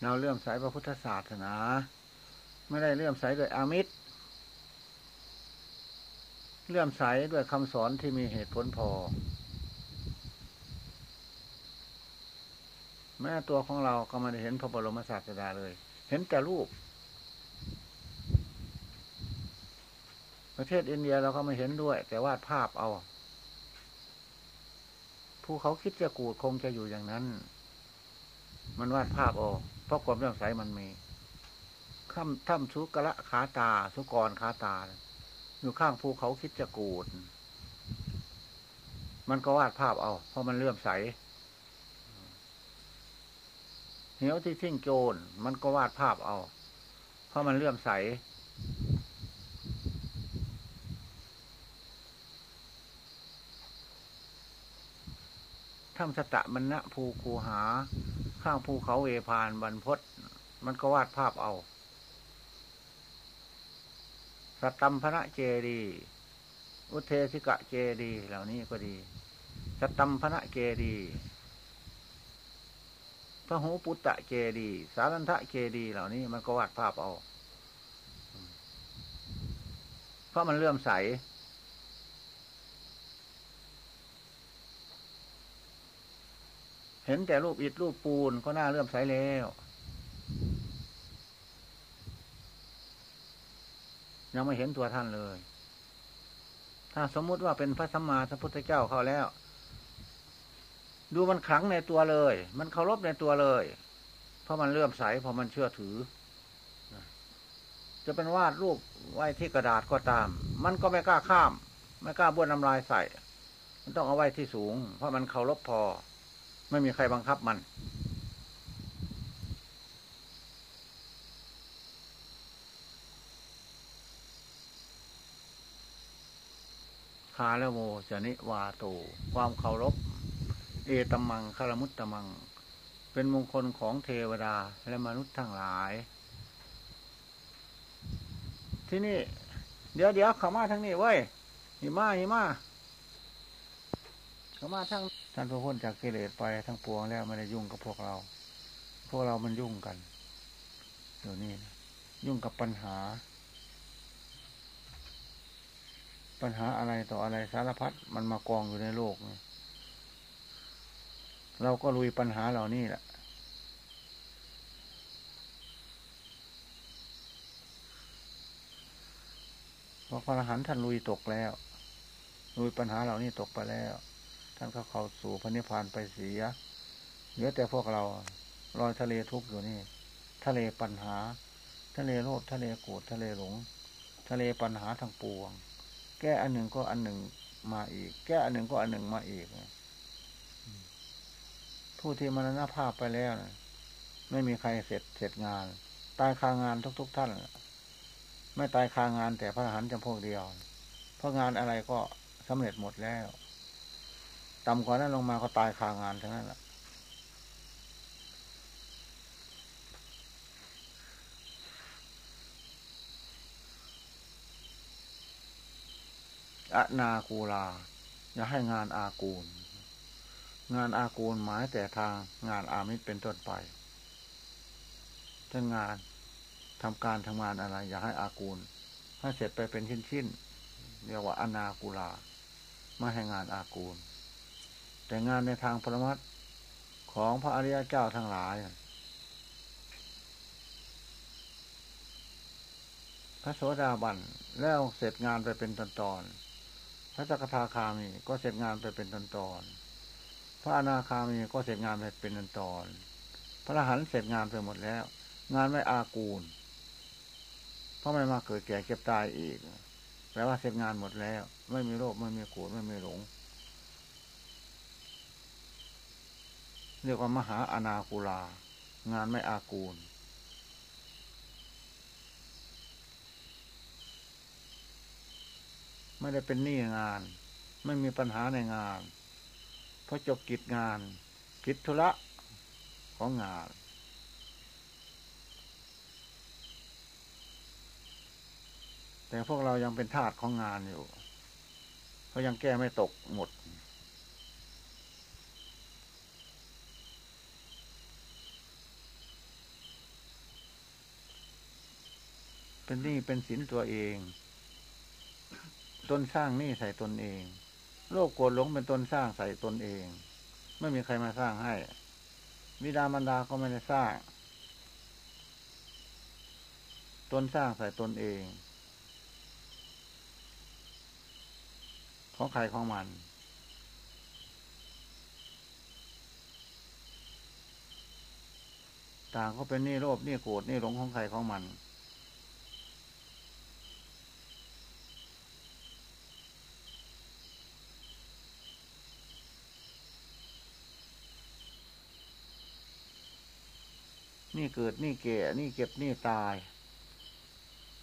เราเลื่อมใสพระพุทธศาสนา ไม่ได้เลื่อมใสด้วยอามิตร เลื่อมใสด้วยคำสอนที่มีเหตุผลพอ แม้ตัวของเราก็ไม่ได้เห็นพระบรมศาสดาเลย เห็นแต่รูป ประเทศอินเดียเราก็ไม่เห็นด้วย แต่วาดภาพเอาผู้เขาคิดจะกูดคงจะอยู่อย่างนั้น มันวาดภาพเอา เพราะความเรื่องใสมันมีข้ามถ้ำสุกระขาตา สุกรขาตา อยู่ข้างภูเขาคิดจะกูด มันก็วาดภาพเอา เพราะมันเลื่อมใสเหวที่ทิ้งโจรมันก็วาดภาพเอา เพราะมันเลื่อมใส ถ้ำสตะมันนะภูคูหา ข้างภูเขาเวพานบรรพศมันก็วาดภาพเอาสตัมพระเจดี อุเทศิกะเจดี เหล่านี้ก็ดีสตัมพระเจดีพระหูปุตตะเจดี สารันทะเจดี เหล่านี้มันก็วาดภาพเอา เพราะมันเลื่อมใส เห็นแต่รูปอิฐรูปปูนก็น่าเลื่อมใสแล้ว ยังไม่เห็นตัวท่านเลย ถ้าสมมุติว่าเป็นพระสัมมาสัมพุทธเจ้าเขาแล้ว ดูมันขลังในตัวเลย มันเคารพในตัวเลย เพราะมันเลื่อมใสเพราะมันเชื่อถือ จะเป็นวาดรูปไว้ที่กระดาษก็ตาม มันก็ไม่กล้าข้าม ไม่กล้าบ้วนน้ำลายใส่ มันต้องเอาไว้ที่สูง เพราะมันเคารพพอ ไม่มีใครบังคับมัน คาละโมจนิวาโตความเคารพ เอตมังคารมุตตมัง เป็นมงคลของเทวดาและมนุษย์ทั้งหลาย ที่นี่ เดี๋ยวเดี๋ยวเข้ามาทางนี้เว้ยหิมาหิมาเข้ามาทาง ท่านพระพ้นจากกิเลสไปทั้งปวงแล้วไม่ได้ยุ่งกับพวกเรา พวกเรามันยุ่งกันเดี๋ยวนี้ยุ่งกับปัญหา ปัญหาอะไรต่ออะไรสารพัดมันมากองอยู่ในโลกเราก็ลุยปัญหาเหล่านี้แหละพระพระอรหันต์ท่านลุยตกแล้ว ลุยปัญหาเหล่านี้ตกไปแล้ว ท่านก็เข้าสู่พระนิพพานไปเสียเหลือแต่พวกเราลอยทะเลทุกข์อยู่นี่ ทะเลปัญหา ทะเลโลภทะเลโกรธทะเลหลง ทะเลปัญหาทางปวง แก้อันหนึ่งก็อันหนึ่งมาอีก แก้อันหนึ่งก็อันหนึ่งมาอีกผู้ที่มรณภาพไปแล้วไม่มีใครเสร็จเสร็จงาน ตายคางานทุก ๆทท่านไม่ตายคางานแต่พระหันจำพวกเดียว เพราะงานอะไรก็สำเร็จหมดแล้ว ต่ำกว่านั้นลงมาก็ตายคางานทั้งนั้นแหละอนาคูลา อย่าให้งานอากูล งานอากูลหมายแต่ทางงานอามิตรเป็นต้นไปถ้างานทำการทำงานอะไร อย่าให้อากูลให้เสร็จไปเป็นชิ้นๆเรียกว่าอนาคูลา ไม่ให้งานอากูล แต่งานในทางปรมัตของพระอริยเจ้าทั้งหลาย พระโสดาบันแล้วเสร็จงานไปเป็นตอนๆพระสกทาคามีก็เสร็จงานไปเป็นตอนตอนพระอนาคามีก็เสร็จงานไปเป็นตอนตอนพระอรหันต์เสร็จงานไปหมดแล้ว งานไม่อากูล เพราะไม่มาเกิดแก่เก็บตายอีกแปลว่าเสร็จงานหมดแล้ว ไม่มีโรคไม่มีขูดไม่มีหลง เรียกว่ามหาอนาคูลา งานไม่อากูล ไม่ได้เป็นหนี้งาน ไม่มีปัญหาในงาน เพราะจบกิจงานกิจธุระของงาน แต่พวกเรายังเป็นทาสของงานอยู่เขาะยังแก้ไม่ตกหมด เป็นหนี้เป็นสินตัวเอง ตนสร้างนี่ใส่ตนเอง โลกโกรธหลงเป็นตนสร้างใส่ตนเอง ไม่มีใครมาสร้างให้ วิดามันดาก็ไม่ได้สร้าง ตนสร้างใส่ตนเอง ของใครของมันต่างก็เป็นนี่โลภนี่โกรธนี่หลงของใครของมัน นี่เกิดนี่เก่นี่เก็บนี่ตาย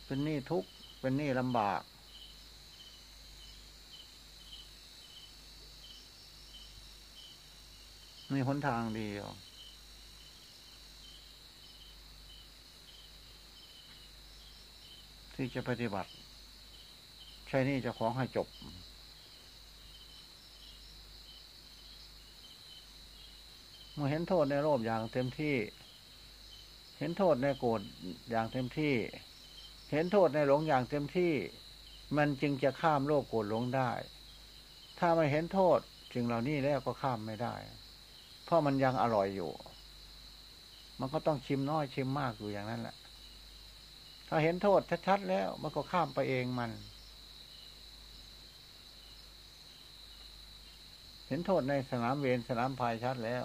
เป็นนี่ทุกข์เป็นนี่ลำบาก มีหนทางเดียวที่จะปฏิบัติ ใช่นี่จะของให้จบ เมื่อเห็นโทษในโลภอย่างเต็มที่ เห็นโทษในโกรธอย่างเต็มที่ เห็นโทษในหลงอย่างเต็มที่ มันจึงจะข้ามโลกโกรธหลงได้ ถ้าไม่เห็นโทษจึงเหล่านี้แล้วก็ข้ามไม่ได้ เพราะมันยังอร่อยอยู่ มันก็ต้องชิมน้อยชิมมากอยู่อย่างนั้นแหละ ถ้าเห็นโทษชัดๆแล้ว มันก็ข้ามไปเองมัน เห็นโทษในสนามเวรสนามภัยชัดแล้ว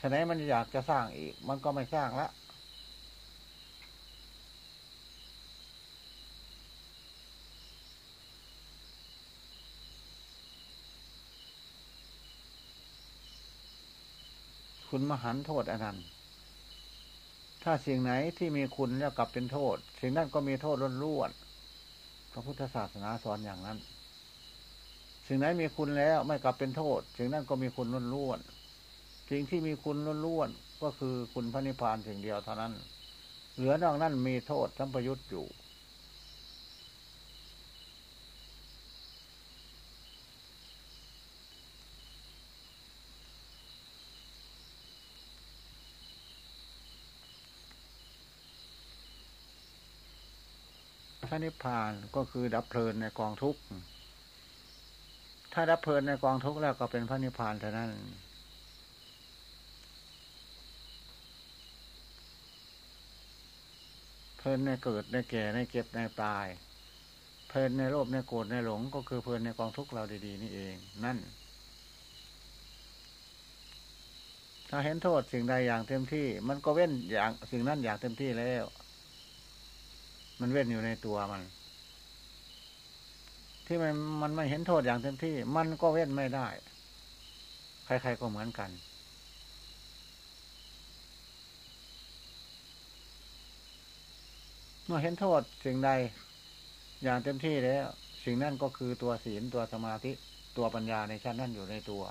ฉะนั้นมันอยากจะสร้างอีก มันก็ไม่สร้างละ คุณมหันโทษอนันต์ถ้าสิ่งไหนที่มีคุณแล้วกลับเป็นโทษ สิ่งนั้นก็มีโทษล้วนๆพระพุทธศาสนาสอนอย่างนั้น สิ่งไหนมีคุณแล้วไม่กลับเป็นโทษ สิ่งนั้นก็มีคุณล้วนๆสิ่งที่มีคุณล้วนๆก็คือคุณพระนิพพานสิ่งเดียวเท่านั้น เหลือนอกนั้นมีโทษสัมปยุตอยู่ ระนิพพานก็คือดับเพลินในกองทุกข์ ถ้าดับเพลินในกองทุกข์แล้วก็เป็นพระนิพพานเท่านั้น เพลินในเกิดในแก่ในเก็บในตาย เพลินในโลภในโกรธในหลง ก็คือเพลินในกองทุกข์เราดีๆนี่เอง นั่น ถ้าเห็นโทษสิ่งใดอย่างเต็มที่ มันก็เว้นอย่างสิ่งนั้นอย่างเต็มที่แล้ว มันเว้นอยู่ในตัวมัน ที่มันมันไม่เห็นโทษอย่างเต็มที่ มันก็เว้นไม่ได้ ใครๆก็เหมือนกัน เมื่อเห็นโทษสิ่งใด อย่างเต็มที่แล้ว สิ่งนั้นก็คือตัวศีลตัวสมาธิตัวปัญญาในชั้นนั้นอยู่ในตัว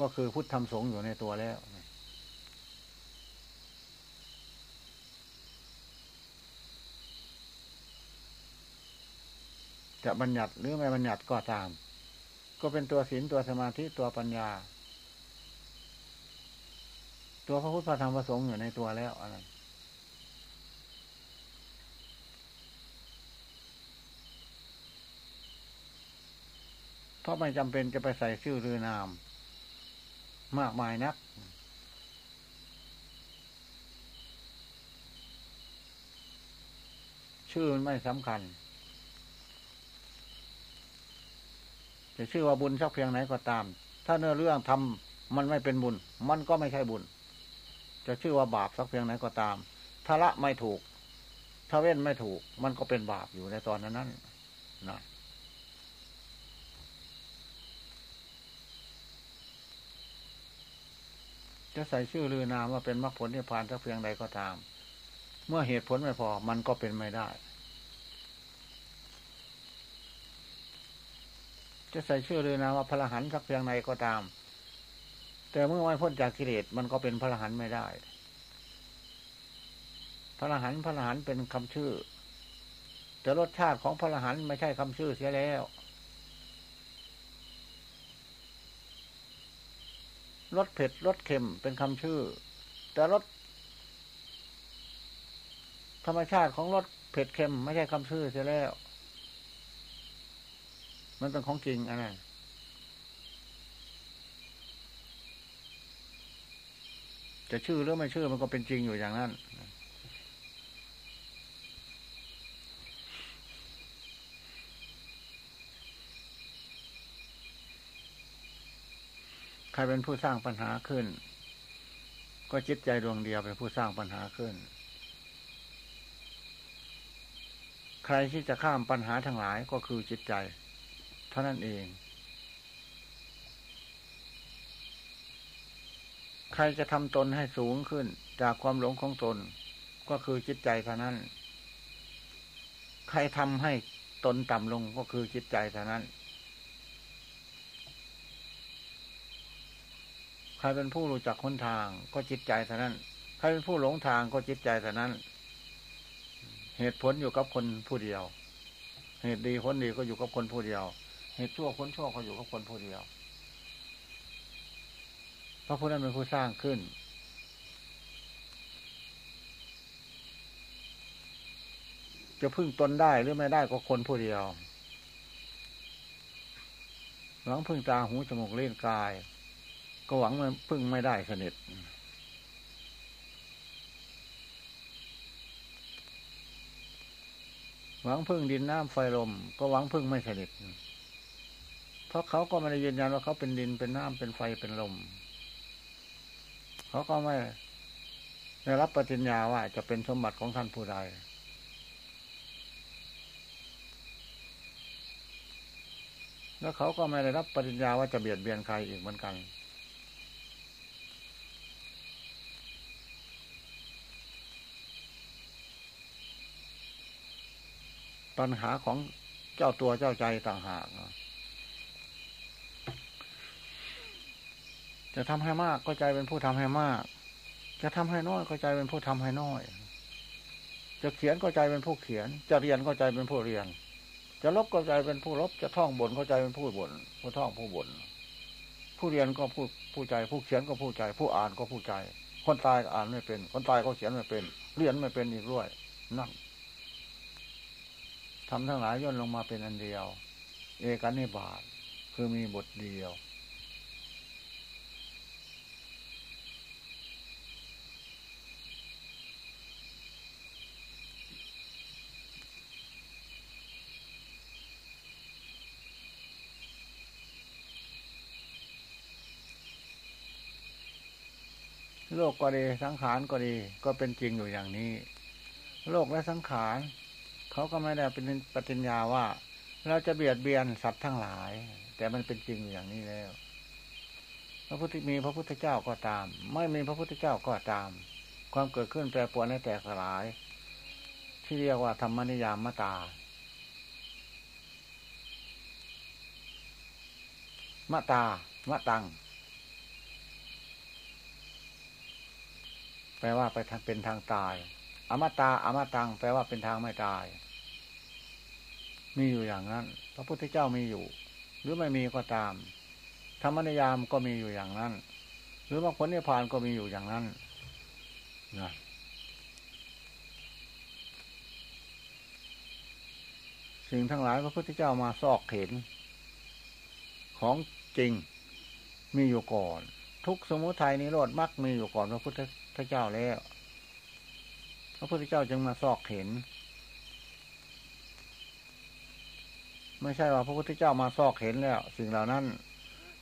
ก็คือพุทธธรรมสงฆ์อยู่ในตัวแล้ว จะบัญญัติหรือไม่บัญญัติก็ตาม ก็เป็นตัวศีลตัวสมาธิตัวปัญญา ตัวพระพุทธธรรมประสงค์อยู่ในตัวแล้วอะไรเพราะไม่จำเป็นจะไปใส่ชื่อหรือนาม มากมายนักชื่อมันไม่สำคัญ จะชื่อว่าบุญสักเพียงไหนก็ตาม ถ้าเนื้อเรื่องทำมันไม่เป็นบุญ มันก็ไม่ใช่บุญ จะชื่อว่าบาปสักเพียงไหนก็ตาม ถ้าละไม่ถูก ถ้าเว้นไม่ถูก มันก็เป็นบาปอยู่ในตอนนั้นนั้นนะจะใส่ชื่อลือนามว่าเป็นมรรคผลนิพพานสักเพียงใดก็ตาม เมื่อเหตุผลไม่พอ มันก็เป็นไม่ได้ จะใส่ชื่อเลยนะว่าพระหันสักเพียงใดก็ตาม แต่เมื่อไม่พ้นจากกิเลสมันก็เป็นพระหันไม่ได้ พระหันพระหันเป็นคำชื่อ แต่รสชาติของพระหันไม่ใช่คำชื่อเสียแล้วรสเผ็ดรสเค็มเป็นคำชื่อ แต่รสธรรมชาติของรสเผ็ดเค็มไม่ใช่คำชื่อเสียแล้ว มันเป็นของจริงอันนั้นจะชื่อหรือไม่ชื่อมันก็เป็นจริงอยู่อย่างนั้นใครเป็นผู้สร้างปัญหาขึ้น ก็จิตใจดวงเดียวเป็นผู้สร้างปัญหาขึ้น ใครที่จะข้ามปัญหาทั้งหลายก็คือจิตใจ ท่านั้นเอง ใครจะทำตนให้สูงขึ้นจากความหลงของตนก็คือจิตใจเท่านั้น ใครทำให้ตนต่ำลงก็คือจิตใจเท่านั้น ใครเป็นผู้รู้จักคนทางก็จิตใจเท่านั้น ใครเป็นผู้หลงทางก็จิตใจเท่านั้น เหตุผลอยู่กับคนผู้เดียว เหตุดีผลดีก็อยู่กับคนผู้เดียว เหตุชั่วคนชั่วเขาอยู่กับคนผู้เดียว พระพุทธนั้นเป็นผู้สร้างขึ้น จะพึ่งตนได้หรือไม่ได้ก็คนผู้เดียวหวังพึ่งตาหูจมูกเล่นกาย ก็หวังมันพึ่งไม่ได้สนิทหวังพึ่งดินน้ำไฟลม ก็หวังพึ่งไม่สนิท เพราะเขาก็ไม่ได้ยืนยันว่าเขาเป็นดินเป็นน้ำเป็นไฟเป็นลม เขาก็ไม่ได้รับปฏิญญาว่าจะเป็นสมบัติของท่านผู้ใดแล้วเขาก็ไม่ได้รับปฏิญญาว่าจะเบียดเบียนใครอีกเหมือนกัน ปัญหาของเจ้าตัวเจ้าใจต่างหาก จะทำให้มากก็ใจเป็นผู้ทำให้มาก จะทำให้น้อยก็ใจเป็นผู้ทำให้น้อย จะเขียนก็ใจเป็นผู้เขียน จะเรียนก็ใจเป็นผู้เรียน จะลบก็ใจเป็นผู้ลบ จะท่องบนก็ใจเป็นผู้บนผู้ท่องผู้บน ผู้เรียนก็ผู้ผู้ใจ ผู้เขียนก็ผู้ใจ ผู้อ่านก็ผู้ใจ คนตายอ่านไม่เป็น คนตายก็เขียนไม่เป็น เรียนไม่เป็นอีกด้วยนั่นทำทั้งหลายย่นลงมาเป็นอันเดียว เอกันนิบาตคือมีบทเดียว โลกก็ดีสังขารก็ดี ก็เป็นจริงอยู่อย่างนี้ โลกและสังขารเขาก็ไม่ได้เป็นปฏิญญาว่า เราจะเบียดเบียนสัตว์ทั้งหลาย แต่มันเป็นจริงอย่างนี้แล้ว พระพุทธมีพระพุทธเจ้าก็ตาม ไม่มีพระพุทธเจ้าก็ตาม ความเกิดขึ้นแปรปรวนแตกสลาย ที่เรียกว่าธรรมนิยามมตามตามะตัง แปลว่าไปเป็นทางตาย อมตาอมตัง แปลว่าเป็นทางไม่ตาย มีอยู่อย่างนั้น พระพุทธเจ้ามีอยู่ หรือไม่มีก็ตาม ธรรมนิยามก็มีอยู่อย่างนั้น หรือมรรคผลนิพพานก็มีอยู่อย่างนั้นนะสิ่งทั้งหลายพระพุทธเจ้ามาซอกเห็นของจริงมีอยู่ก่อน ทุกสมุทัยนิโรธมรรคมีอยู่ก่อนพระพุทธ เจ้าแล้ว พระพุทธเจ้าจึงมาซอกเห็น ไม่ใช่ว่าพระพุทธเจ้ามาซอกเห็นแล้ว สิ่งเหล่านั้น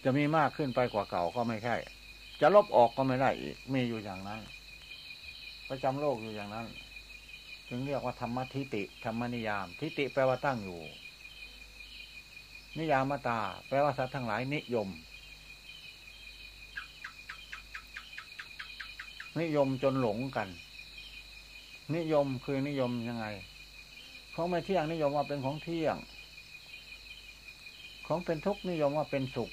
จะมีมากขึ้นไปกว่าเก่าก็ไม่ใช่ จะลบออกก็ไม่ได้อีก มีอยู่อย่างนั้น ประจำโลกอยู่อย่างนั้น จึงเรียกว่าธรรมทิติธรรมนิยาม ทิติแปลว่าตั้งอยู่ นิยามตา แปลว่าสัตว์ทั้งหลายนิยม นิยมจนหลงกัน นิยมคือนิยมยังไง ของไม่เที่ยงนิยมว่าเป็นของเที่ยง ของเป็นทุกข์นิยมว่าเป็นสุข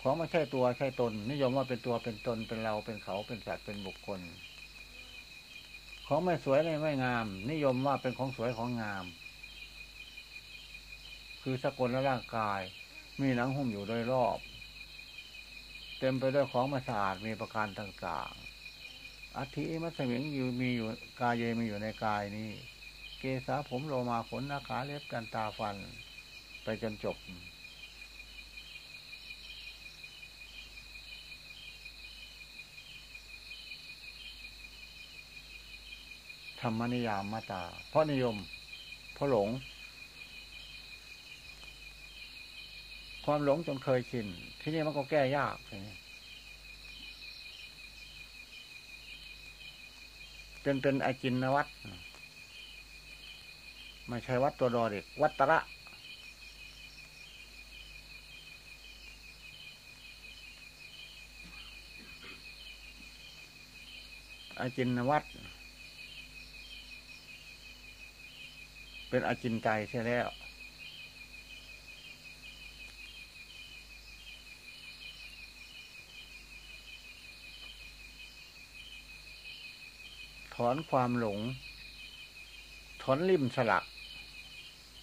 ของไม่ใช่ตัวใช่ตน นิยมว่าเป็นตัวเป็นตนเป็นเราเป็นเขาเป็นสัตว์เป็นบุคคล ของไม่สวยไม่งาม นิยมว่าเป็นของสวยของงาม คือสกุลและร่างกาย มีหนังหุ้มอยู่โดยรอบเต็มไปด้วยของมาสะอาดมีประการต่างๆ อัฐิมัสมิงอยู่มีอยู่กายเยมีอยู่ในกายนี้ เกษาผมโลมาขนนาขาเล็บกันตาฟัน ไปจนจบ ธรรมนิยามมาตา เพราะนิยม เพราะหลง ความหลงจนเคยชินที่นี่มันก็แก้ยากเจนเป็นอาจินนวัตไม่ใช่วัดตัวดอเด็กวัตระอาจินนวัตเป็นอาจินใจใช่แล้ว อนความหลง ถอนริมสลัก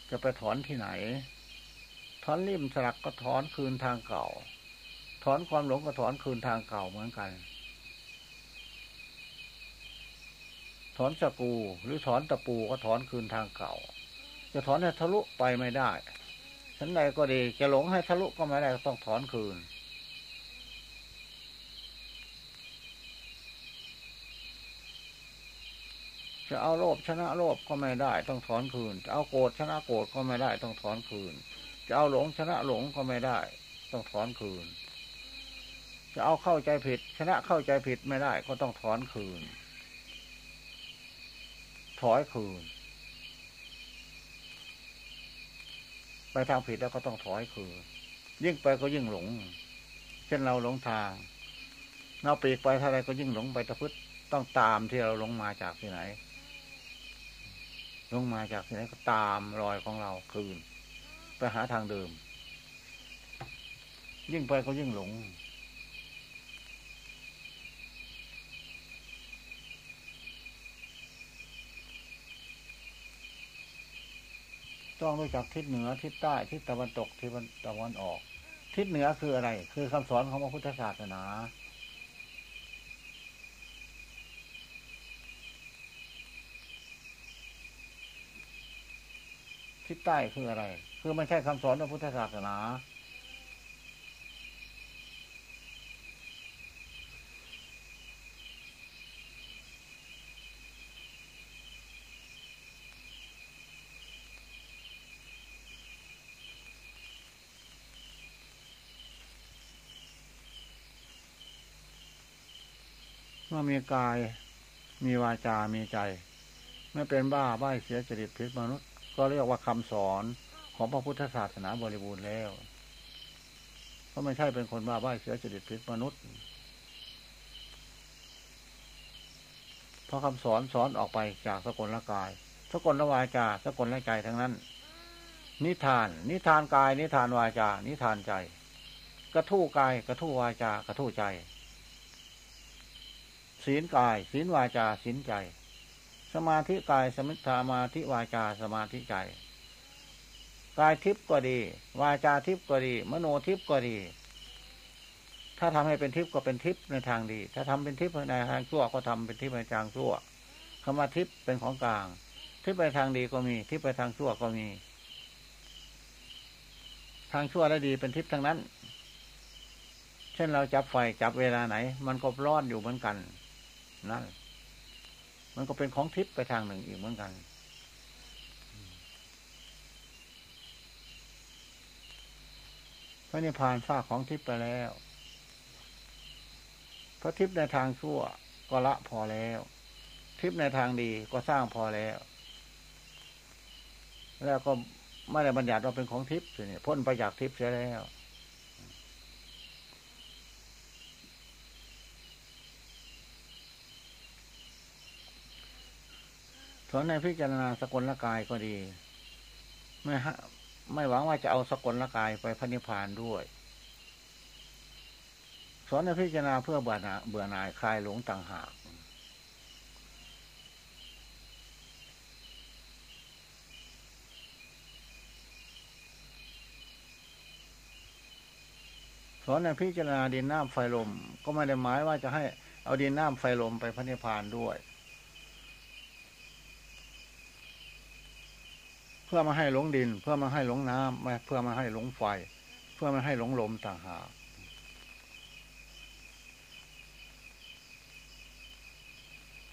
จะไปถอนที่ไหน ถอนริมสลักก็ถอนคืนทางเก่า ถอนความหลงก็ถอนคืนทางเก่าเหมือนกัน ถอนสกูหรือถอนตะปูก็ถอนคืนทางเก่า จะถอนให้ทะลุไปไม่ได้ฉันใดก็ดี จะหลงให้ทะลุก็ไม่ได้ต้องถอนคืน จะเอาโลภชนะโลภก็ไม่ได้ต้องถอนคืน จะเอาโกรธชนะโกรธก็ไม่ได้ต้องถอนคืน จะเอาหลงชนะหลงก็ไม่ได้ ต้องถอนคืน จะเอาเข้าใจผิด ชนะเข้าใจผิดไม่ได้ก็ต้องถอนคืน ถอยคืน ไปทางผิดแล้วก็ต้องถอยคือยิ่งไปก็ยิ่งหลง เช่นเราหลงทางเราปีกไปเท่าไรก็ยิ่งหลงไปตะพึดต้องตามที่เราลงมาจากที่ไหน ลงมาจากที่ไหนก็ตามรอยของเราคืนไปหาทางเดิม ยิ่งไปก็ยิ่งหลง ต้องรู้จักทิศเหนือทิศใต้ทิศตะวันตกทิศตะวันออก ทิศเหนือคืออะไร คือคำสอนของพระพุทธศาสนา ทิศใต้คืออะไร คือไม่ใช่คำสอนของพุทธศาสนา เมื่อมีกายมีวาจา มีใจ ไม่เป็นบ้าใบ้เสียจริตพิษมนุษย์ ก็เรียกว่าคำสอนของพระพุทธศาสนาบริบูรณ์แล้ว เพราะไม่ใช่เป็นคนบ้าใบ้เสียจริตพิษมนุษย์ เพราะคำสอนสอนออกไปจากสกลละกาย สกลละวาจา สกลละใจทั้งนั้น นิทาน นิทานกาย นิทานวาจา นิทานใจ กระทู้กาย กระทู้วาจา กระทู้ใจ ศีลกาย ศีลวาจา ศีลใจ สมาธิกายสมิทามาธิวาจาสมาธิใจ กายทิพย์ก็ดี วาจาทิพย์ก็ดี มโนทิพย์ก็ดี ถ้าทำให้เป็นทิพย์ก็เป็นทิพย์ในทางดี ถ้าทำเป็นทิพย์ในทางชั่วก็ทำเป็นทิพย์ในทางชั่วคำว่าทิพย์เป็นของกลาง ทิพย์ไปทางดีก็มี ทิพย์ไปทางชั่วก็มี ทางชั่วและดีเป็นทิพย์ทั้งนั้น เช่นเราจับไฟจับเวลาไหน มันก็ร้อนอยู่เหมือนกัน นั่น มันก็เป็นของทิพย์ไปทางหนึ่งอีกเหมือนกัน พระนิพพานฝ้าของทิพย์ไปแล้ว พระทิพย์ในทางชั่วก็ละพอแล้ว ทิพย์ในทางดีก็สร้างพอแล้ว แล้วก็ไม่ได้บัญญัติว่าเป็นของทิพย์เนี่ยพ้นไปจากทิพย์เสียแล้ว สอนในพิจารณาสกลละกายก็ดี ไม่ฮะไม่หวังว่าจะเอาสกลละกายไปพระนิพพานด้วย สอนในพิจารณาเพื่อเบื่อหน่ายเบื่อหน่ายคลายหลงต่างหาก สอนในพิจารณาดินน้ำไฟลม ก็ไม่ได้หมายว่าจะให้เอาดินน้ำไฟลมไปพระนิพพานด้วย พื่อมาให้หลงดิน เพื่อมาให้หลงน้ำไม่เพื่อมาให้หลงไฟ เพื่อมาให้หลงลมต่างหาก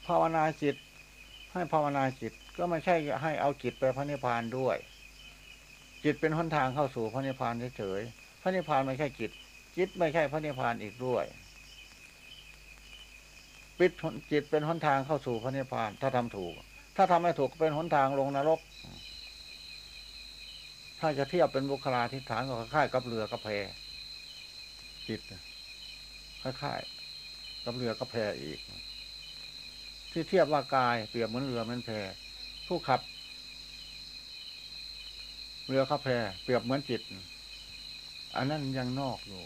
ภาวนาจิต ให้ภาวนาจิตก็ไม่ใช่ให้เอาจิตไปพระนิพพานด้วย จิตเป็นหนทางเข้าสู่พระนิพพานเฉยๆพระนิพพานไม่ใช่จิต จิตไม่ใช่พระนิพพานอีกด้วยปิดจิตเป็นหนทางเข้าสู่พระนิพพาน ถ้าทำถูก ถ้าทำไม่ถูกก็เป็นหนทางลงนรก ถ้าจะเทียบเป็นบุคลาธิฐานก็คล้ายกับเรือกับแพจิตคล้ายๆกับเรือกับแพอีก ที่เทียบว่ากายเปรียบเหมือนเรือเหมือนแพผู้ขับ เรือขับแพเปรียบเหมือนจิต อันนั้นยังนอกอยู่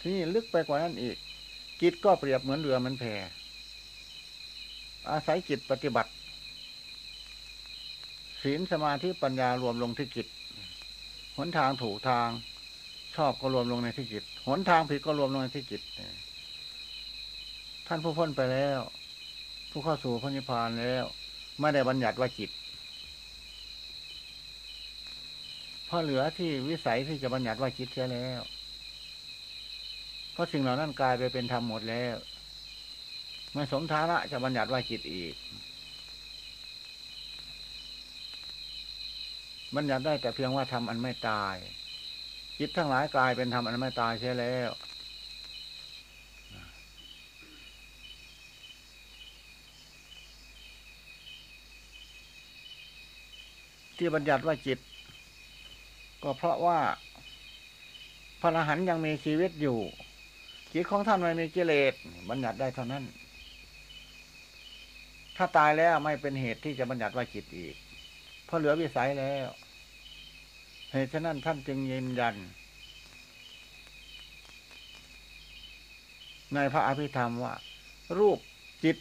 ที่นี่ลึกไปกว่านั้นอีกจิตก็เปรียบเหมือนเรือเหมือนแพอาศัยจิตปฏิบัติ ศีลสมาธิปัญญารวมลงที่จิตหนทางถูกทางชอบก็รวมลงในที่จิตหนทางผิดก็รวมลงในที่จิตท่านผู้พ้นไปแล้ว ผู้เข้าสู่พระนิพพานแล้ว ไม่ได้บัญญัติว่าจิตเพราะเหลือที่วิสัยที่จะบัญญัติว่าจิตเสียแล้ว เพราะสิ่งเหล่านั้นกลายไปเป็นธรรมหมดแล้วไม่สมฐานะจะบัญญัติว่าจิตอีก บัญญัติได้แต่เพียงว่าทำอันไม่ตายจิตทั้งหลายกลายเป็นทำอันไม่ตายใช่แล้ว ที่บัญญัติว่าจิต ก็เพราะว่าพระอรหันยังมีชีวิตอยู่ จิตของท่านไม่มีกิเลสบัญญัติได้เท่านั้น ถ้าตายแล้วไม่เป็นเหตุที่จะบัญญัติว่าจิตอีก เพราะเหลือวิสัยแล้วเหตุฉะนั้นท่านจึงยืนยัน ในพระอภิธรรมว่า รูปจิต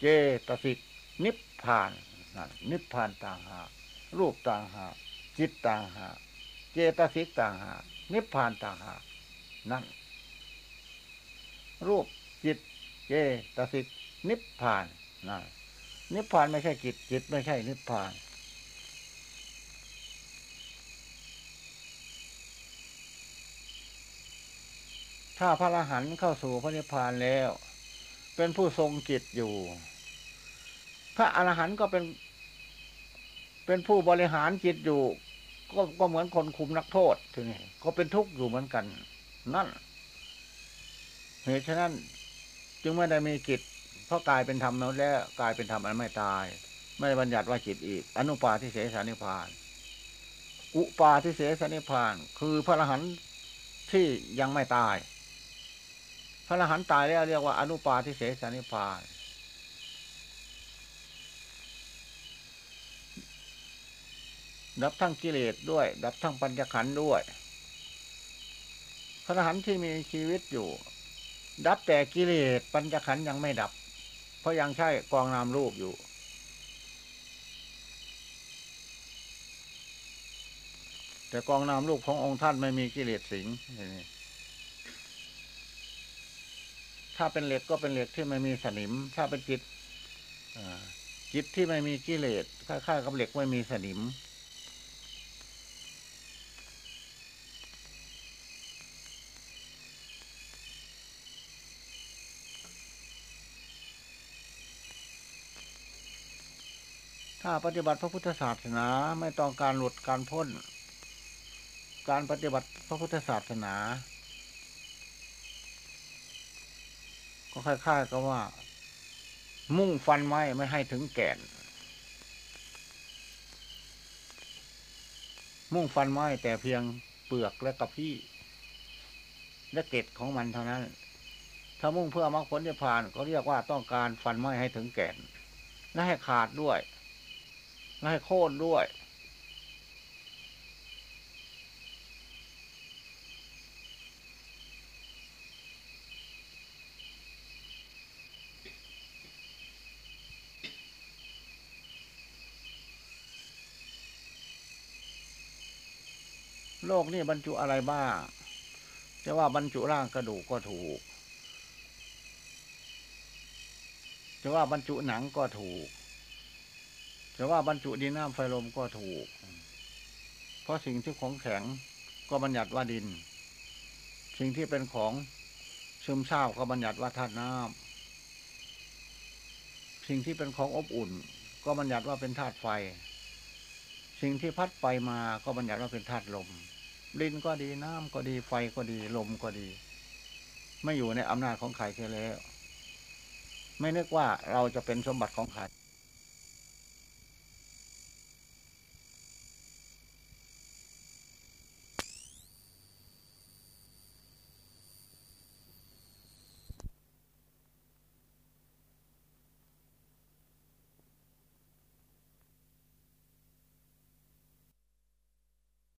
เจตสิกนิพพานนั่นนิพพานต่างหากรูปต่างหากจิตต่างหากเจตสิกต่างหากนิพพานต่างหากนั่น รูปจิตเจตสิกนิพพานนั่นนิพพานไม่ใช่จิตจิตไม่ใช่นิพพาน ถ้าพระอรหันต์เข้าสู่พระนิพพานแล้ว เป็นผู้ทรงจิตอยู่ พระอรหันต์ก็เป็น เป็นผู้บริหารจิตอยู่ ก็ก็เหมือนคนคุมนักโทษถึงก็เป็นทุกข์อยู่เหมือนกัน นั่นเหตุฉะนั้น จึงไม่ได้มีจิตเพราะกายเป็นธรรมแล้วกายเป็นธรรมอันไม่ตาย ไม่บัญญัติว่าจิตอีก อนุปาทิเสสนิพานอุปาทิเสสนิพาน คือพระอรหันต์ที่ยังไม่ตาย พระอรหันต์ตายแล้วเรียกว่าอนุปาทิเสสนิพานดับทั้งกิเลสด้วย ดับทั้งปัญญขันธ์ด้วย พระอรหันต์ที่มีชีวิตอยู่ ดับแต่กิเลสปัญญขันธ์ยังไม่ดับ เพราะยังใช่กองนามรูปอยู่ แต่กองนามรูปขององค์ท่านไม่มีกิเลสสิงนี่ ถ้าเป็นเหล็กก็เป็นเหล็กที่ไม่มีสนิม ถ้าเป็นจิตจิตที่ไม่มีกิเลสคล้ายๆกับเหล็กไม่มีสนิม ถ้าปฏิบัติพระพุทธศาสนาไม่ต้องการหลุดการพ้น การปฏิบัติพระพุทธศาสนา ก็คล้ายๆกับว่า มุ่งฟันไม้ไม่ให้ถึงแก่น มุ่งฟันไม้แต่เพียงเปลือกและกระพี้และเกล็ดของมันเท่านั้น ถ้ามุ่งเพื่อมรรคผลนิพพานก็เรียกว่าต้องการฟันไม้ให้ถึงแก่น และให้ขาดด้วย และให้โค่นด้วย โลกนี่บรรจุอะไรบ้างจะว่าบรรจุร่างกระดูกก็ถูก จะว่าบรรจุหนังก็ถูก จะว่าบรรจุดินน้ำไฟลมก็ถูก เพราะสิ่งที่ของแข็งก็บัญญัติว่าดิน สิ่งที่เป็นของซึมซาบก็บัญญัติว่าธาตุน้ำสิ่งที่เป็นของอบอุ่น ก็บัญญัติว่าเป็นธาตุไฟ สิ่งที่พัดไปมาก็บัญญัติว่าเป็นธาตุลม ดินก็ดีน้ำก็ดีไฟก็ดีลมก็ดี ไม่อยู่ในอำนาจของใครแค่แล้ว ไม่นึกว่าเราจะเป็นสมบัติของใคร